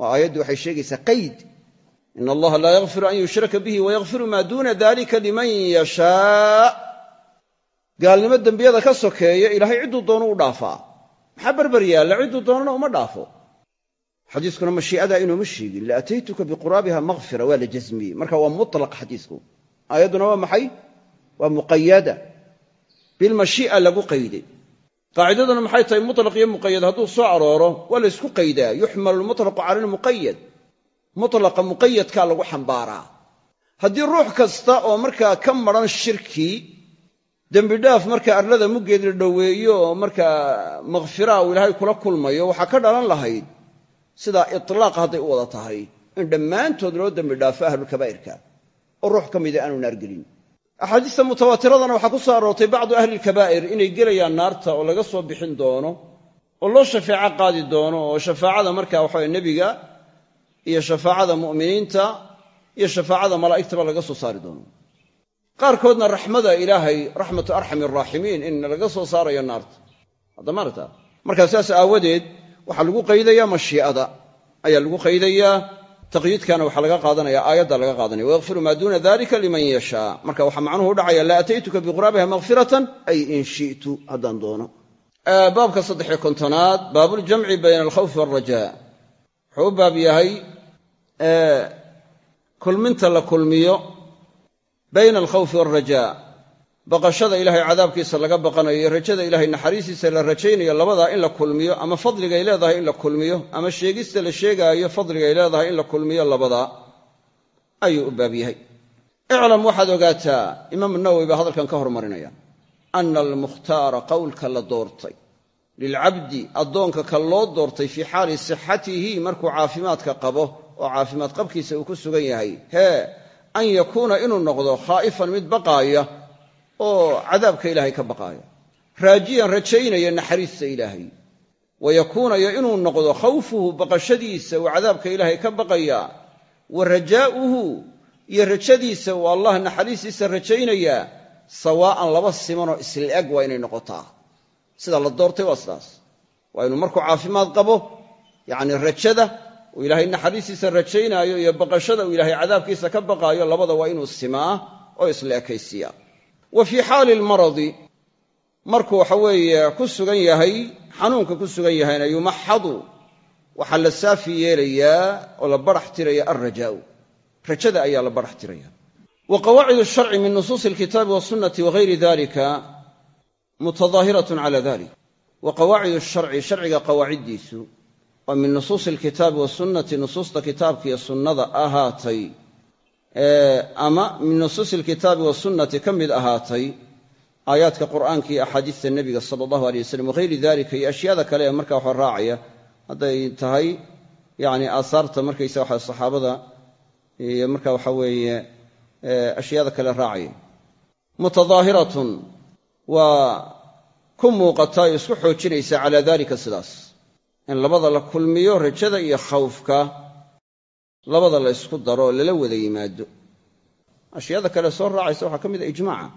Oo aayaddii waxay sheegaysaa qayd. Ina allaha laa yakfiru an yushraka bihi wayakfiru maa duuna dalika liman yashaa. Gaalnimo dembiyada ka sokeeya ilaahay cidduu doonu u dhaafaa. Maxaa berber yaalla cidduu doonana uma dhaafo. Xadiiskuna mashii'adaa inooma sheegin. Laataytuka biquraabiha makfira waa la jasmiyey marka waa mutlaq xadiisku. Aayadduna waa maxay? Waa muqayada bilmashii'a lagu qayday qaacidaduna maxay tahay mutlaq iyo muqayad hadduu soo arooro waa la ysku qaydaa. Yuxmalu lmutlaqu cala lmuqayad mutlaqa muqayadkaa lagu xambaaraa. Haddii ruux kasta oo markaa ka maran shirki dembidhaaf marka arlada muggeed la dhoweeyo oo markaa makhfiraa uu ilaahay kula kulmayo waxaa ka dhalan lahayd sidaa itlaaq hadday u wada tahay. In dhammaantood loo dembi dhaafo ahlulkabaa'irka oo ruux ka mida aanu naar gelin axaadiista mutawaatiradana waxaa ku soo aroortay bacdu ahlilkabaa'ir inay gelayaan naarta oo laga soo bixin doono oo loo shafeeco qaadi doono oo shafaacada marka waxaway nebiga iyo shafaacada mu'miniinta iyo shafaacada malaa'igtaba laga soo saari doono. Qaarkoodna raxmada ilaahay raxmatu arxami araaximiin in laga soo saarayo naarta. Haddamaarta markaa saas aawadeed waxaa lagu qaydayaa mashii'ada ayaa lagu qaydayaa taqyiidkana waxaa laga qaadanaya aayadda laga qaadanaya. Wayakfiru maa duuna dalika liman yashaa. Marka waxaa macnuhu u dhacaya la ataytuka biquraabiha makfiratan ay in shi'tu haddaan doono. Baabka saddexiyo kontonaad baabuljamci bayna alkhawfi waalrajaa wuxuu u baab yahay kulminta la kulmiyo bayna alkhawfi waalrajaa baqashada ilahay cadaabkiisa laga baqanayo iyo rajada ilahay naxariistiisa la rajaynayo labadaa in la kulmiyo ama fadligay leedahay in la kulmiyo ama sheegista la sheegaayo fadligay leedahay in la kulmiyo labadaa ayuu u baab yahay. Iclam waxaad ogaataa imaamu nawowi baa hadalkan ka hormarinaya. Ana almukhtaara qowlka la doortay lilcabdi addoonka ka loo doortay fii xaali sixatihi markuu caafimaadka qabo oo caafimaad qabkiisa uu ku sugan yahay hee an yakuuna inuu noqdo khaa'ifan mid baqaaya oo cadaabka ilaahay ka baqaaya raajiyan rajaynaya naxariista ilaahay. Wa yakuunayo inuu noqdo khawfuhu baqashadiisa uu cadaabka ilaahay ka baqayaa wa rajaa'uhu iyo rajadiisa uu allah naxariistiisa rajaynayaa sawaa'an laba simanoo isla eg waa inay noqotaa. Sida la doortay waa sidaas. Waa inuu markuu caafimaad qabo yacni rajada uu ilaahay naxariistiisa rajaynaayo iyo baqashada uu ilaahay cadaabkiisa ka baqaayo labada waa inuu simaa oo isla ekaysiiyaa wa fii xaali lmaradi markuu waxa weeye ku sugan yahay xanuunka ku sugan yahayna yumaxadu waxaa la saafi yeelayaa oo la barax tiraya alrajaa'u rajada ayaa la barax tiraya. Wa qawaacid sharci min nusuusi alkitaabi wasunnati wagayri dalika mutadaahiratun cala dalik wa qawaacid sharci ama min nusuusi alkitaabi wasunnati ka mid ahaatay aayaadka qur'aanka iyo axaadiista nebiga sala allahu aleyh wasalam wagayri dalika iyo ashyaada kale ee markaa waxa raacaya hadday tahay yani aahaarta markaysa waxa saxaabada iyo marka waxa weeye ashyaada kale raacaya. Mutadaahiratun waa ku muuqataa oo isku xoojinaysa calaa dalika sidaas. In labada la kulmiyo rajada iyo khawfka labada la ysku daro lala wada yimaado. Ashyaada kale soo raacaysa waxaa ka mid a ijmaaca.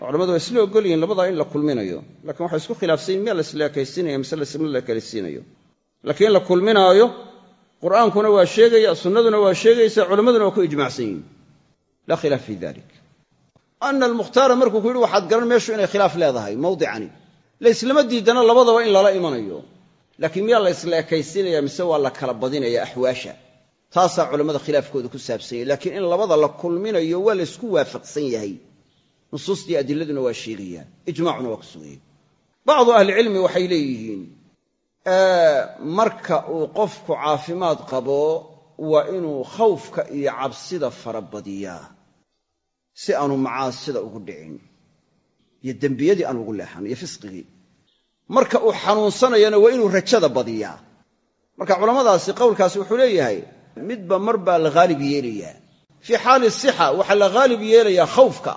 Oo culamadu waa isla ogol yihiin labadaa in la kulminayo. Lakiin waxay isku khilaafsan yihiin la isla ekaysiinaya mise laisma la ekalisiinayo laakiin in la kulminaayo qur'aankuna waa sheegaya sunnaduna waa sheegaysa culammaduna waa ku ijmacsan yihiin laa khilaaf fi dalik ana almukhtaara markuu ku yidhi waxaad garan meeshu inay khilaaf leedahay mawdicani. Laislama diidana labadaba in lala imanayo. Laakiin miyaa la isla ekaysiinaya mise waa la kala badinaya axwaasha taasaa culammada khilaafkooda ku saabsan yahy laakiin in labada la kulminayo waa la ysku waafaqsan yahay. Nusuustii adiladuna waa sheegayaan. Ijmaacuna waa ku sugayay bacdu ahlicilmi waxay leeyihiin marka uu qofku caafimaad qabo waa inuu khawfka iyo cabsida farabadiyaa si aanu macaasida ugu dhicin iyo dembiyadii aan ugu leexan iyo fisqigii. Marka uu xanuunsanayana waa inuu rajada badiyaa. Marka culammadaasi qowlkaasi wuxuu leeyahay midba mar baa la haalib yeelayaa. Fii xaali sixa waxaa la haalib yeelayaa khawfka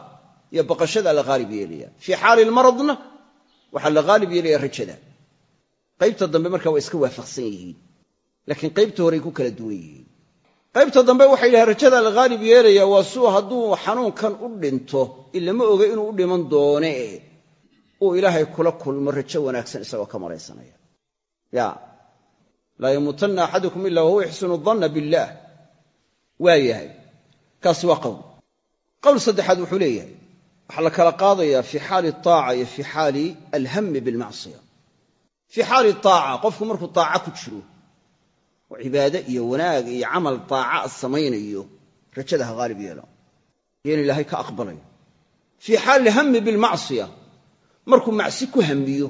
iyo baqashadaa la haalib yeelaya fii xaali lmaradna waxaa la haalib yeelaya rajada. Qaybta dambe markaa waa iska waafaqsan yihiin laakiin qaybta horey ku kala duwan yihiin. Qaybta dambe waxay yidhahay rajadaa la haalib yeelaya waa suu hadduu xanuunkan u dhinto ilama oga inuu u dhiman doone. Uu ilaahay kula kulmo rajo wanaagsan isagoo ka malaysanaya ya laa yamuutanna axadukum ila wahuwa yaxsinu danna billaah waa yahay. Kaasi waa qowl qowl saddexaad wuxuu leeyahay. Waxaa la kala qaadayaa fii xaali taaca iyo fii xaali alhammi bilmacsiya. Fii xaali taaca qofku markuu taaca ku jiro oo cibaade iyo wanaag iyo camal taaca samaynayo rajada ha haalib yeelo. Iyo in ilaahay ka aqbalayo. Fii xaali hammi bilmacsiya markuu macsi ku hamiyo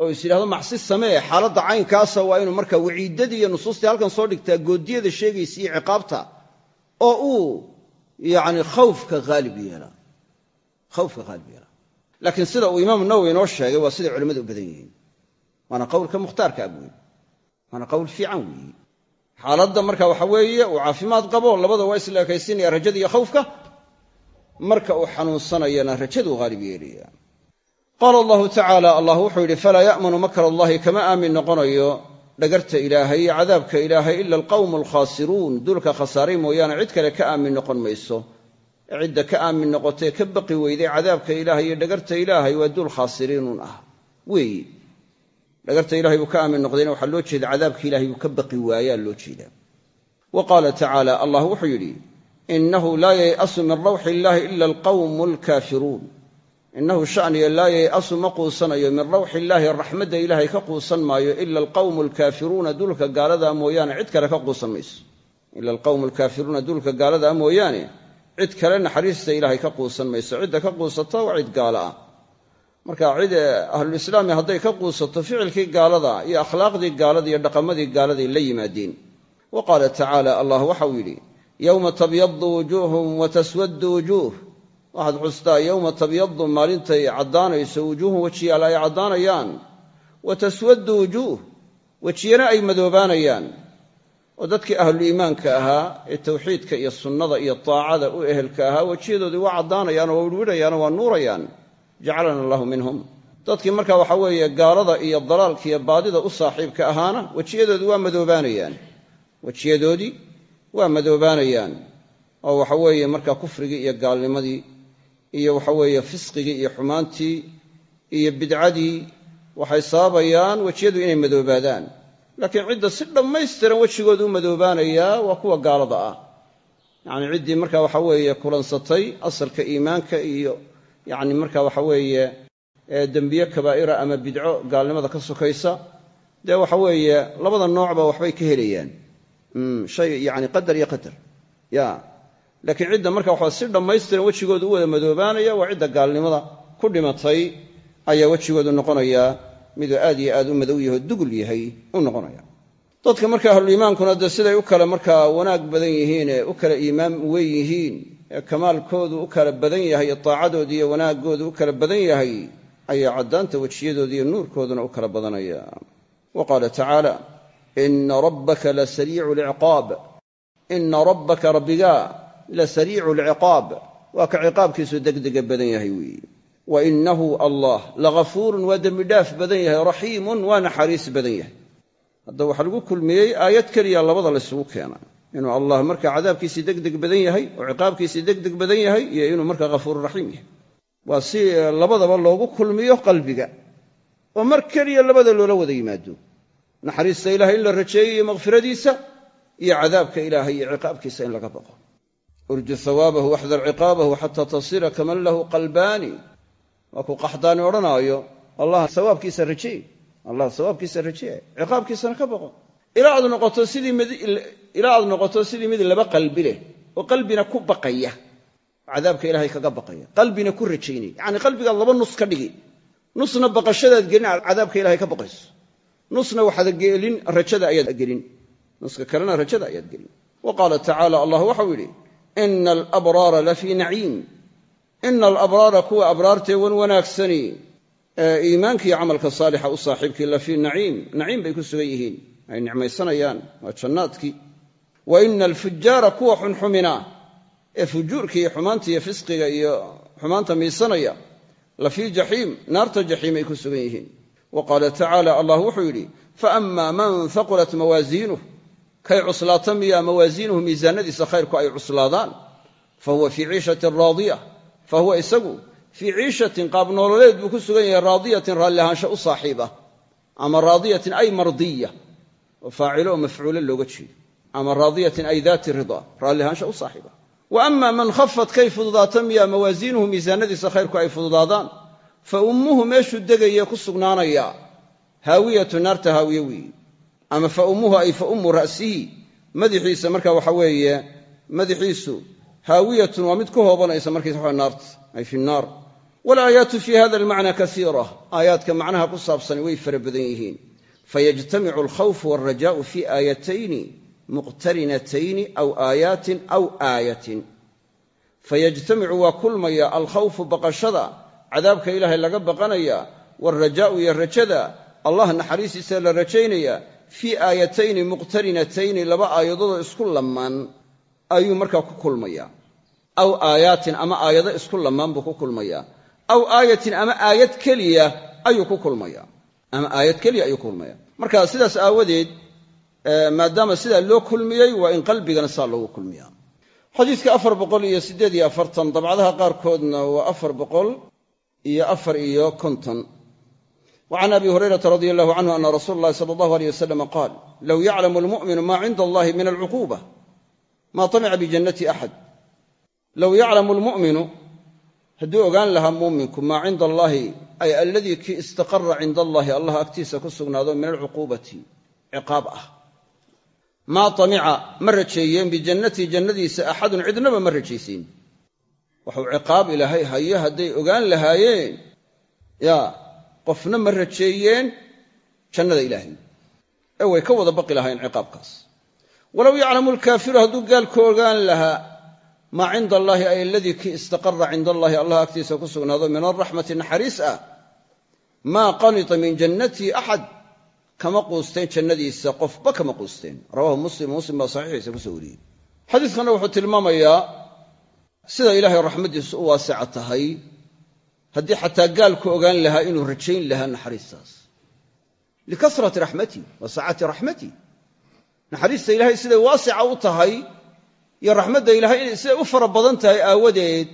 oo is yidhahdo macsi samee xaaladda caynkaasa waa inuu markaa waciiddadii iyo nusuustii halkan soo dhigtaa goodiyada sheegaysa iyo ciqaabta oo uu yacni khawfka haalib yeelaa khawfka haalib yeelaa laakiin sida uu imaamu nawowi inoo sheegay waa siday culimmadu u badan yihiin. Waana qowlka mukhtaarka abwey waana qowl fiican weeye xaaladda marka waxa weeye uu caafimaad qabo labada waa isla ekaysinaya rajada iyo khawfka marka uu xanuunsanayana rajaduu haalib yeelaya qaala allahu tacaala allah wuxuu yidhi falaa ya'manu makr allahi kama aamin noqonayo dhagarta ilaahay iyo cadaabka ilaahay ila alqawmu alkhaasiruun. Dulka khasaaray mooyaane cid kale ka aamin noqon mayso. Cidda ka aamin noqotee ka baqi weyday cadaabka ilaahay iyo dhagarta ilaahay waa dul khaasiriinun ah. Weeye dhagarta ilahay buu ka aamin noqdayna waxaa loo jeeda cadaabka ilahay buu ka baqi waayaa loo jeedaa. Wa qaala tacaala allah wuxuu yidhi inahu laa yay'asu min rawxi illaahi ila alqawmu alkaafiruun innahu shaniya laa yay'asu ma quusanayo min rawxi illaahi raxmadda ilaahay ka quusan maayo ila alqawmu alkaafiruuna dulka gaaladaa mooyaane cid kale ka quusan mayso ila alqawmu alkaafiruuna dulka gaaladaa mooyaane cid kale naxariista ilaahay ka quusan mayso cidda ka quusata waa cid gaala ah marka cid ahlulislaami hadday ka quusato ficilkii gaalada iyo akhlaaqdii gaalada iyo dhaqamadii gaaladay la yimaadeen wa qaala tacaala allah waxau yidhi yowma tabyadu wujuuhum wa taswaddu wujuuh waxaad xustaa yowma tabyadu maalintay caddaanayso wujuuhum wejiyaal ay caddaanayaan. Wa taswaddu wujuuh wejiyana ay madoobaanayaan. Oo dadkii ahluliimaanka ahaa ee tawxiidka iyo sunnada iyo taacada u ehelka ahaa wejiyadoodii waa caddaanayaan oo waa wirwidhayaanoo waa nuurayaan. Jacalana allahu minhum. Dadkii marka waxa weeye gaalada iyo dalaalka iyo baadida u saaxiibka ahaana wejiyadoodii waa madoobaanayaan. Wejiyadoodii waa madoobaanayaan. Oo waxa weeye markaa kufrigii iyo gaalnimadii iyo waxa weeye fisqigii iyo xumaantii iyo bidcadii waxay sababayaan wejiyadu inay madoobaadaan. Laakiin cidda si dhammaystiran wejigoodu u madoobaanayaa waa kuwa gaalada ah. Yacni ciddii marka waxa weeye kulansatay asalka iimaanka iyo yacni marka waxa weeye dembiye kabaa'ira ama bidco gaalnimada ka sokaysa dee waxa weeye labada noocba waxbay ka helayaan. Shay yani qadar iyo qadar. Ya laakiin cidda marka waxa si dhammaystiran wejigoodu u wada madoobaanaya waa cidda gaalnimada ku dhimatay ayaa wejigoodu noqonayaa miduu aad iyo aad u madow yaho dugul yahay u noqonaya. Dadka marka ahluliimaankuna dee siday u kale markaa wanaag badan yihiin ee u kale iimaan weyn yihiin ee kamaalkoodu u kala badan yahay iyo taacadoodu iyo wanaaggoodu u kala badan yahay ayaa caddaanta wejiyadooda iyo nuurkooduna u kala badanaya. Wa qaala tacaala ina rabbaka la sariicu lciqaab ina rabbaka rabbigaa la sariicu lciqaab waa ka ciqaabkiisu degdega badan yahay weeye wa inahu allah lagafuurun waa dembi dhaaf badan yahay raxiimun waa naxariis badan yahay. Hadda waxaa lagu kulmiyey aayad keliya labada laysugu keena inuu allah markaa cadaabkiisii degdeg badan yahay oo ciqaabkiisii degdeg badan yahay iyo inuu markaa hafuururaxiim yahay. Waa si labadaba loogu kulmiyo qalbiga. Oo mar keliya labada loola wada yimaado. Naxariista ilahay in la rajeeyo iyo makhfiradiisa iyo cadaabka ilaahay iyo ciqaabkiisa in urju hawaabahu waxdar ciqaabahu xataa tasira kaman lahu qalbaani waa kuu qaxdaani odhanaayo allah sawaabkiisa rajeey allah sawaabkiisa rajeeya ciqaabkiisana ka baqo ilaa aad noqoto sidii ilaa aad noqoto sidii mid laba qalbi leh oo qalbina ku baqaya cadaabka ilaahay kaga baqaya qalbina ku rajaynaya yacni qalbigaad laba nus ka dhigi nusna baqashadaad gelin cadaabka ilahay ka baqayso nusna waxaad gelin rajada ayaad gelin nuska kalena rajada ayaad gelin wa qaala tacaala allah waxau yidhi ina alabraara lafii naciim ina alabraara kuwa abraartee wan wanaagsani ee iimaankiiyo camalka saalixa u saaxiibkii lafii naciim naciim bay ku sugan yihiin ay nicmaysanayaan waa jannaadkii wa ina alfujaara kuwa xunxumina ee fujuurka iyo xumaanta iyo fisqiga iyo xumaanta miisanaya lafii jaxiim naarta jaxiim ay ku sugan yihiin wa tacaala allah wuxuu yidhi faama man haqulat mawaasiinuh kay cuslaata miyaa mawaasiinuhu miisaanadiisa khayrku ay cuslaadaan fa huwa fii ciishatin raadiya fa huwa isagu fii ciishatin qaab nololeed buu ku sugan yahay raadiyatin raalli ahaansho u saaxiiba ama raadiyatin ay mardiya oo faacilo oo mafcuulo looga jeedo ama raadiyatin ay daati rida raalli ahaansho u saaxiiba. Wa ama man khafat kay fududaata miyaa mawaasiinuhu miisaanadiisa khayrku ay fududaadaan fa ummuhu meeshuu degaye ku sugnaanaya haawiyatu naarta haawiye weeye ama fa ummuhu ay fa ummu ra'sihi. Madaxiisa marka waxa weeye madaxiisu haawiyatun waa mid ku hoobanaysa markiisa naarta ay fi nnaar walaayaatu fi hada almacna kasiira aayaadka macnaha ku saabsani way fara badan yihiin. Fayajtamicu alkhawfu walrajaau fi aayatayni muqtarinatayni aw aayaatin aw aayatin. Fayajtamicu waa kulmaya alkhawfu baqashada cadaabka ilaahay laga baqanaya waalrajaa'u iyo rajada allah naxariistiisa la rajaynaya fii aayatayni muqtarinatayni laba aayadoodoo isku lamaan ayuu markaa ku kulmaya aw aayaatin ama aayado isku lamaan buu ku kulmaya aw aayatin ama aayad keliya ayuu ku kulmaya ama aayad keliya ayuu ku kulmaya marka sidaas aawadeed maadaama sidaa loo kulmiyey waa in qalbigana saa loogu kulmiya xadiidka afar boqol iyo siddeed iyo afartan dabcadaha qaarkoodna waa afar boqol iyo afar iyo konton wa can abi hurayrata radia allahu canhu ana rasuula allahi sala allahu aleyh wasalam qaal low yaclamu almu'minu maa cinda allahi min alcuquuba maa tamica bijannati axad low yaclamu almu'minu hadduu ogaan lahaa muuminku maa cinda allaahi ay alladii kii istaqara cinda allahi allah agtiisa ku sugnaado min alcuquubati ciqaab ah maa tamica ma rajeeyeen bijannatii jannadiisa axadun cidnaba ma rajaysiin waxuu ciqaab ilaahay hayo hadday ogaan lahaayeen qofna ma rajeeyeen jannada ilaahay. Ee way ka wada baqi lahaayeen ciqaabkaas. Walow yaclamu alkaafiru hadduu gaalku ogaan lahaa maa cinda allaahi ay aladii kii istaqara cinda allahi allah agtiisa ku sugnaado min alraxmati naxariis ah maa qanita min jannatii axad kama quusteen jannadiisa qofba kama quusteen. Rawahu muslim muslim baa saxiixiisa ku soo wariyey. Xadiidkanna wuxuu tilmaamayaa sida ilaahay raxmaddiisu u waasica tahay haddii xataa gaalku ogaan lahaa inuu rajayn lahaa naxariistaas. Likasrati raxmatii wa sacati raxmatii naxariista ilaahay siday waasica u tahay iyo raxmadda ilahay inay siday u fara badan tahay aawadeed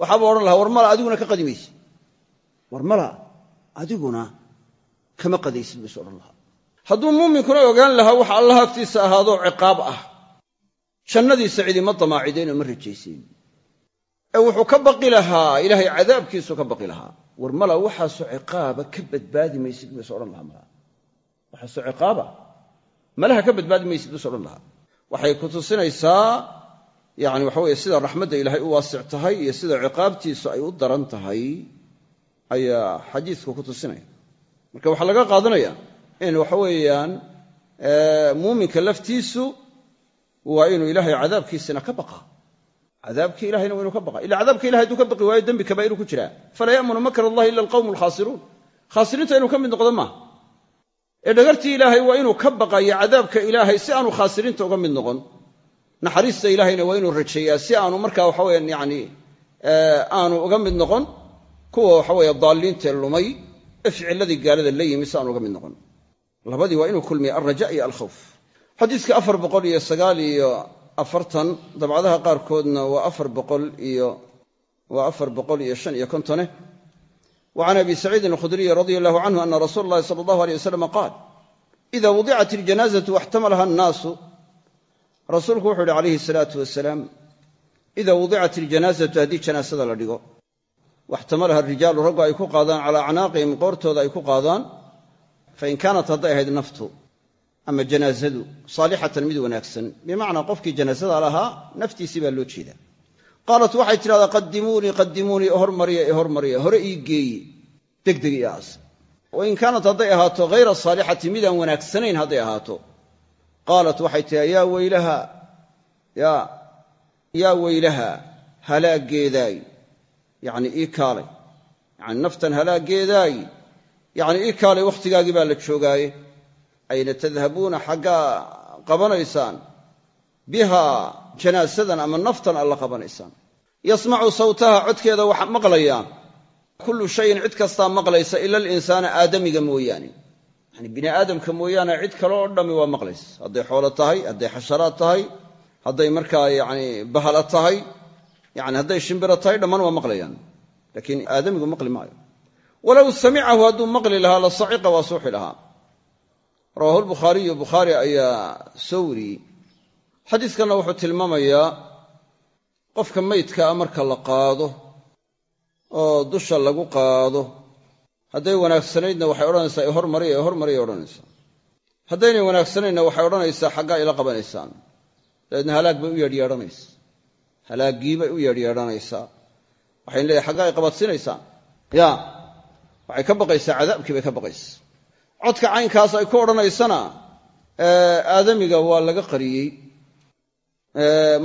waxaaba odhan lahaa war mala adiguna ka qadimaysid war mala adiguna kama qadaysid buu is odhan lahaa. Hadduu muuminkuna ogaan lahaa waxa allah agtiisa ahaadoo ciqaab ah. Jannadiisa cidima oo ma rajaysayn ee wuxuu ka baqi lahaa ilaahay cadaabkiisu ka baqi lahaa. War mala waxaasoo ciqaaba ka badbaadi maysid buu odhan lahaa mala. Waxaasoo ciqaaba. Malaha ka badbaadi maysid buu odhan lahaa. Waxay ku tusinaysaa yani waxa weye sida raxmadda ilaahay u waasic tahay iyo sida ciqaabtiisu ay u daran tahay ayaa xadiidku ku tusinaya. Marka waxaa laga qaadanaya in waxa weeyaan muuminka laftiisu waa inuu ilaahay cadaabkiisina ka baqa cadaabki ilahayna inuu ka baqa ila cadaabka ilahay haduu ka baqi waayo dembi kabaa'iru ku jiraa falaa ya'munu makr allahi ila alqawmu alkhaasiruun khaasiriinta inuu ka mid noqdo maaha ee dhagartii ilaahay waa inuu ka baqayo cadaabka ilaahay si aanu khaasiriinta uga mid noqon naxariista ilaahayna waa inuu rajeeyaa si aanu markaa waxaweyan yani aanu uga mid noqon kuwa waxaweye daalliintae lumay ee ficiladii gaalada la yimi si aanu uga mid noqon labadii waa inuu kulmiya alraja iyo alkhawf xadiiska afar boqol iyo sagaal iyo afartan dabcadaha qaarkoodna waa afar boqol iyo shan iyo kontone. Wa can abi saciidin alkhudriyi radia allahu canhu ana rasuula allahi sala allahu aleyh wasalam qaal ida wudicat iljanazatu waxtamalaha annaasu rasuulku wuxuu uhi calayhi salaatu wasalaam ida wudicat iljanaazatu haddii janaasada la dhigo waxtamalaha arijaalu raggu ay ku qaadaan calaa acnaaqihim qoortooda ay ku qaadaan fain kaanat hadday ahayd naftu ama janaazadu saalixatan mid wanaagsan. Bimacnaa qofkii janaasada lahaa naftiisii baa loo jeeda qaalat waxay tidhahdaa qadimuunii qadimuunii hormariya hormariya hore ii geeye degdeg ii aas. Wain kaanat hadday ahaato hayra saalixati midaan wanaagsanayn hadday ahaato. Qaalat waxay tidhaha yaa weylaha yaa yaa weylaha halaaggeedaay yacni ii kaalay yacni naftan halaaggeedaay yacni ii kaalay wakhtigaagii baa la joogaaye ayna tadhabuuna xaggaa qabanaysaan bihaa janaasadan ama naftan alla qabanaysaan. Yasmacu sawtaha codkeeda waxa maqlayaan. Kullu shayin cid kastaa maqlaysa ila alinsaana aadamiga mooyaane. Yani bini aadamka mooyaane cid kale oo dhammi waa maqlaysa hadday xoolo tahay hadday xasharaad tahay hadday markaa yani bahala tahay yani hadday shimbiro tahay dhammaan waa maqlayaan. Laakiin aadamigu maqli maayo. Walow samicahu hadduu maqli rawahu lbukhaariyu bukhaari ayaa soo wariyey. Xadiiskanna wuxuu tilmaamayaa qofka maydkaa marka la qaado oo dusha lagu qaado hadday wanaagsanaydna waxay odhanaysaa i hormariya i hormariya odhanaysaa. Haddaynay wanaagsanaynna waxay odhanaysaa xaggaa ila qabanaysaan. Dabeedna halaag bay u yeedhyeedhanaysaa halaaggii bay u yeedhyeedhanaysaa waxay leeyahay xagga ay qabadsiinaysaan. Ya waxay ka baqaysaa cadaabkii ka baqaysa codka caynkaas ay ku odhanaysana aadamiga waa laga qariyey.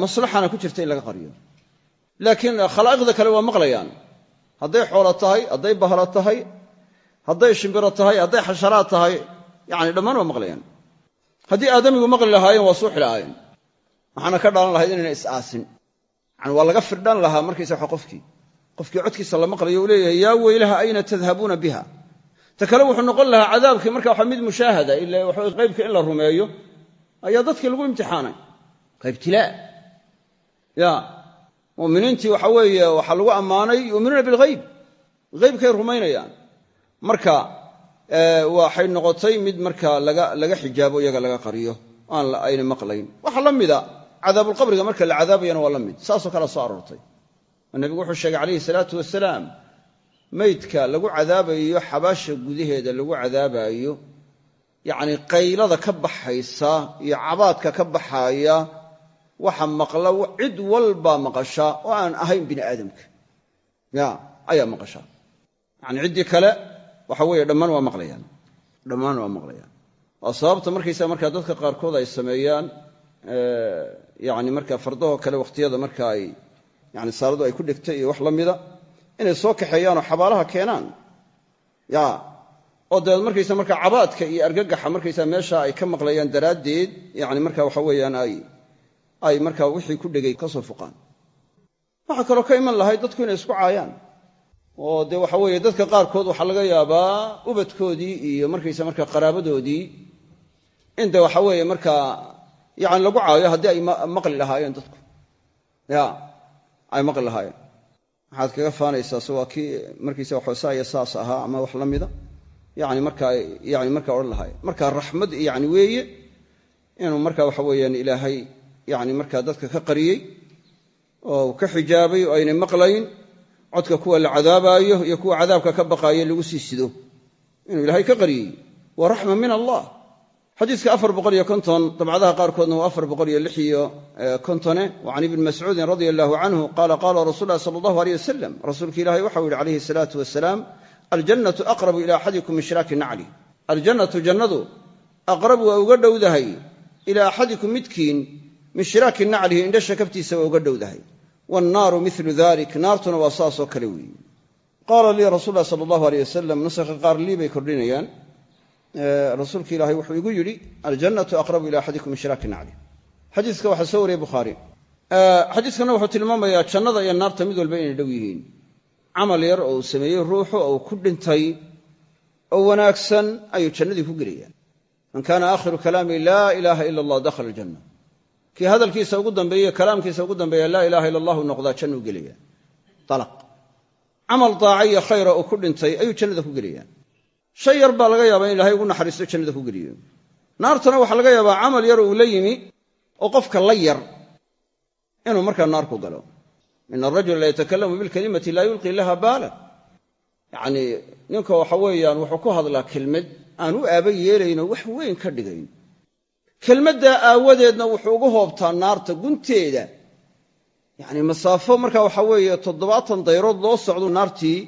Maslaxana ku jirta laga qariyo. Laakiin khalaa'iqda kale waa maqlayaan. Hadday xoolo tahay hadday bahlo tahay hadday shimbiro tahay hadday xasharaad tahay yani dhammaan waa maqlayaan. Haddii aadamigu maqli lahaayeen waa suuxi lahaayeen. Waxaana ka dhalan lahayd inayna is-aasin yani waa laga firdhan lahaa markaysa waxa qofkii. Qofkii codkiisa la maqlayo uu leeyahay yaa weylaha ayna tadhabuuna biha ta kale wuxuu noqon lahaa cadaabkii marka waxa mid mushaahada ila waxa qaybka in la rumeeyo ayaa dadkii lagu imtixaanay. Qaybtilaa ya muminiintii waxa weeye waxaa lagu ammaanay yuuminuuna bilghayb haybkay rumaynayaan marka waxay noqotay mid marka laga xijaabo iyaga laga qariyo. Aan ayna maqlayn. Waxaa la mida cadaabulqabriga marka la cadaabayana waa la mid. Saasoo kale soo aroortay. Oo nebigu wuxuu sheegay calayhi salaatu wasalaam meydka lagu cadaabayo xabaasha gudaheeda lagu cadaabayo yacni qaylada ka baxaysa iyo cabaadka ka baxaaya waxa maqla cid walbaa maqasha oo aan ahayn bini aadamka. Ya ayaa maqasha. Yani ciddii kale waxa weeye dhammaan waa maqlayaan. Dhammaan waa maqlayaan. Waa sababta markaysa markaa dadka qaarkood ay sameeyaan yani marka fardahoo kale wakhtiyada marka ay yani saaladu ay ku dhegtay iyo wax la inay soo kaxeeyaanoo xabaalaha keenaan. Ya oo dabeed markaysa marka cabaadka iyo argagaxa markaysa meesha ay ka maqlayaan daraaddeed yani marka waxa weeyaan ay markaa wixii ku dhegay ka soo fuqaan. Waxaa kaloo ka iman lahay dadku inay isku caayaan. Oo dee waxa weeye dadka qaarkood waxaa laga yaabaa ubadkoodii iyo markaysa marka qaraabadoodii. In de waxa weeye markaa yani lagu caayo haddii ay maqli lahaayeen dadku. Ya ay maqli lahaayeen maxaad kaga faanaysaa se waa kii markiisa waxoosaaya saas ahaa ama wax la mida. Yani markaa yani markaa odhan lahaayeen marka raxmad yani weeye inuu marka waxa weeyaan ilaahay yani markaa dadka ka qariyey oo ka xijaabay oo aynay maqlayn codka kuwa la cadaabaayo iyo kuwa cadaabka ka baqaayo lagu sii sido. Inuu ilaahay ka qariyey. Wa raxma min allah xadiiska afar boqol iyo konton dabcadaha qaarkoodna waa afar boqol iyo lix iyo kontone wa can ibni mascuudin radia allahu canhu qaala qaala rasul lahi sala allahu aleyh wasalam rasuulka ilaahay waxau yihi calayhi salaatu wasalaam aljannatu aqrabu ila axadikum min shiraaki nacli. Aljannatu jannadu aqrabu waa uga dhowdahay ilaa axadikum midkiin min shiraaki naclihi indhasha kabtiisa waa uga dhowdahay. Wannaaru milu dalik naartuna waa saasoo kale weeye. Qaala lii rasul lah sala allahu aleyh wasalam nusakha qaar lii bay kordhinayaan rasuulka ilaahay wuxuu igu yidhi aljannatu aqrabu ila axadikum min shiraaki nacli. Xadiiska waxaa soo wariyey bukhaari xadiiskana wuxuu tilmaamayaa jannada iyo naarta mid walba inay dhow yihiin. Camal yar oo uu sameeyey ruuxu oo ku dhintay oo wanaagsan ayuu jannadii ku gelayaan man kaana aakhiru kalaami laa ilaaha ila allah dakhala aljanna. Kii hadalkiisa ugu dambeeye kalaamkiisa ugu dambeeya laa ilaha illa allahu noqdaa jannuu gelaya alaq camal daaca khayra uu ku dhintay ayuu jannada ku gelayaan shay yar baa laga yaabaa in ilahay ugu naxariisto jannada ku geliyo. Naartana waxaa laga yaabaa camal yar uu la yimi oo qofka la yar inuu markaa naar ku galo. Ina arajula la yatakalamu bilkalimati laa yulqii laha baala. Yacnii ninka waxa weeyaan wuxuu ku hadlaa kelmad aan u aaba yeelaynoo wax weyn ka dhigayn. Kelmaddaa aawadeedna wuxuu ugu hoobtaa naarta gunteeda. Yacni masaafo marka waxa weeye toddobaatan dayrood loo socdo naartii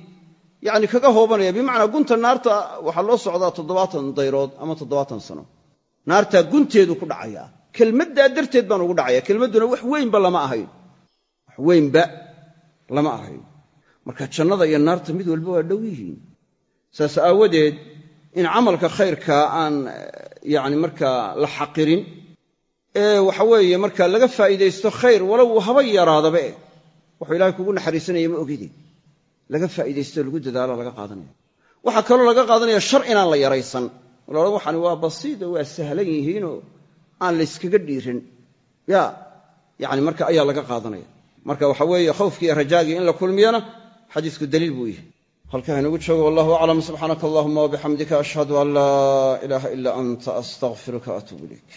yacni kaga hoobanaya bimacnaa gunta naarta waxaa loo socdaa toddobaatan dayrood ama toddobaatan sano. Naartaa gunteedu ku dhacayaa kelmaddaa darteed baan ugu dhacaya. Kelmadduna wax weynba lama ahayn. Wax weynba lama ahayn. Marka jannada iyo naarta mid walba waa dhow yihiin. Saas aawadeed in camalka khayrkaa aan yacni markaa la xaqirin ee waxa weeye marka laga faa'iidaysto khayr walow haba yaraadaba eh. Wuxuu ilahay kugu naxariisanaya ma ogidi laga faa'iidaysto lagu dadaalo laga qaadanaya waxaa kaloo laga qaadanaya shar inaan la yaraysan. Waloodhan waxani waa basiido waa sahlan yihiinoo aan layskaga dhiirin. Ya yani marka ayaa laga qaadanaya. Marka waxa weeye khawfkii iyo rajaagii in la kulmiyana xadiisku daliil buu yahay. Halkaa inagu joogo wallahu aclam. Subxaanaka allahuma wabixamdika ashhadu an laa ilaaha ila anta astaqfiruka atuub ilayk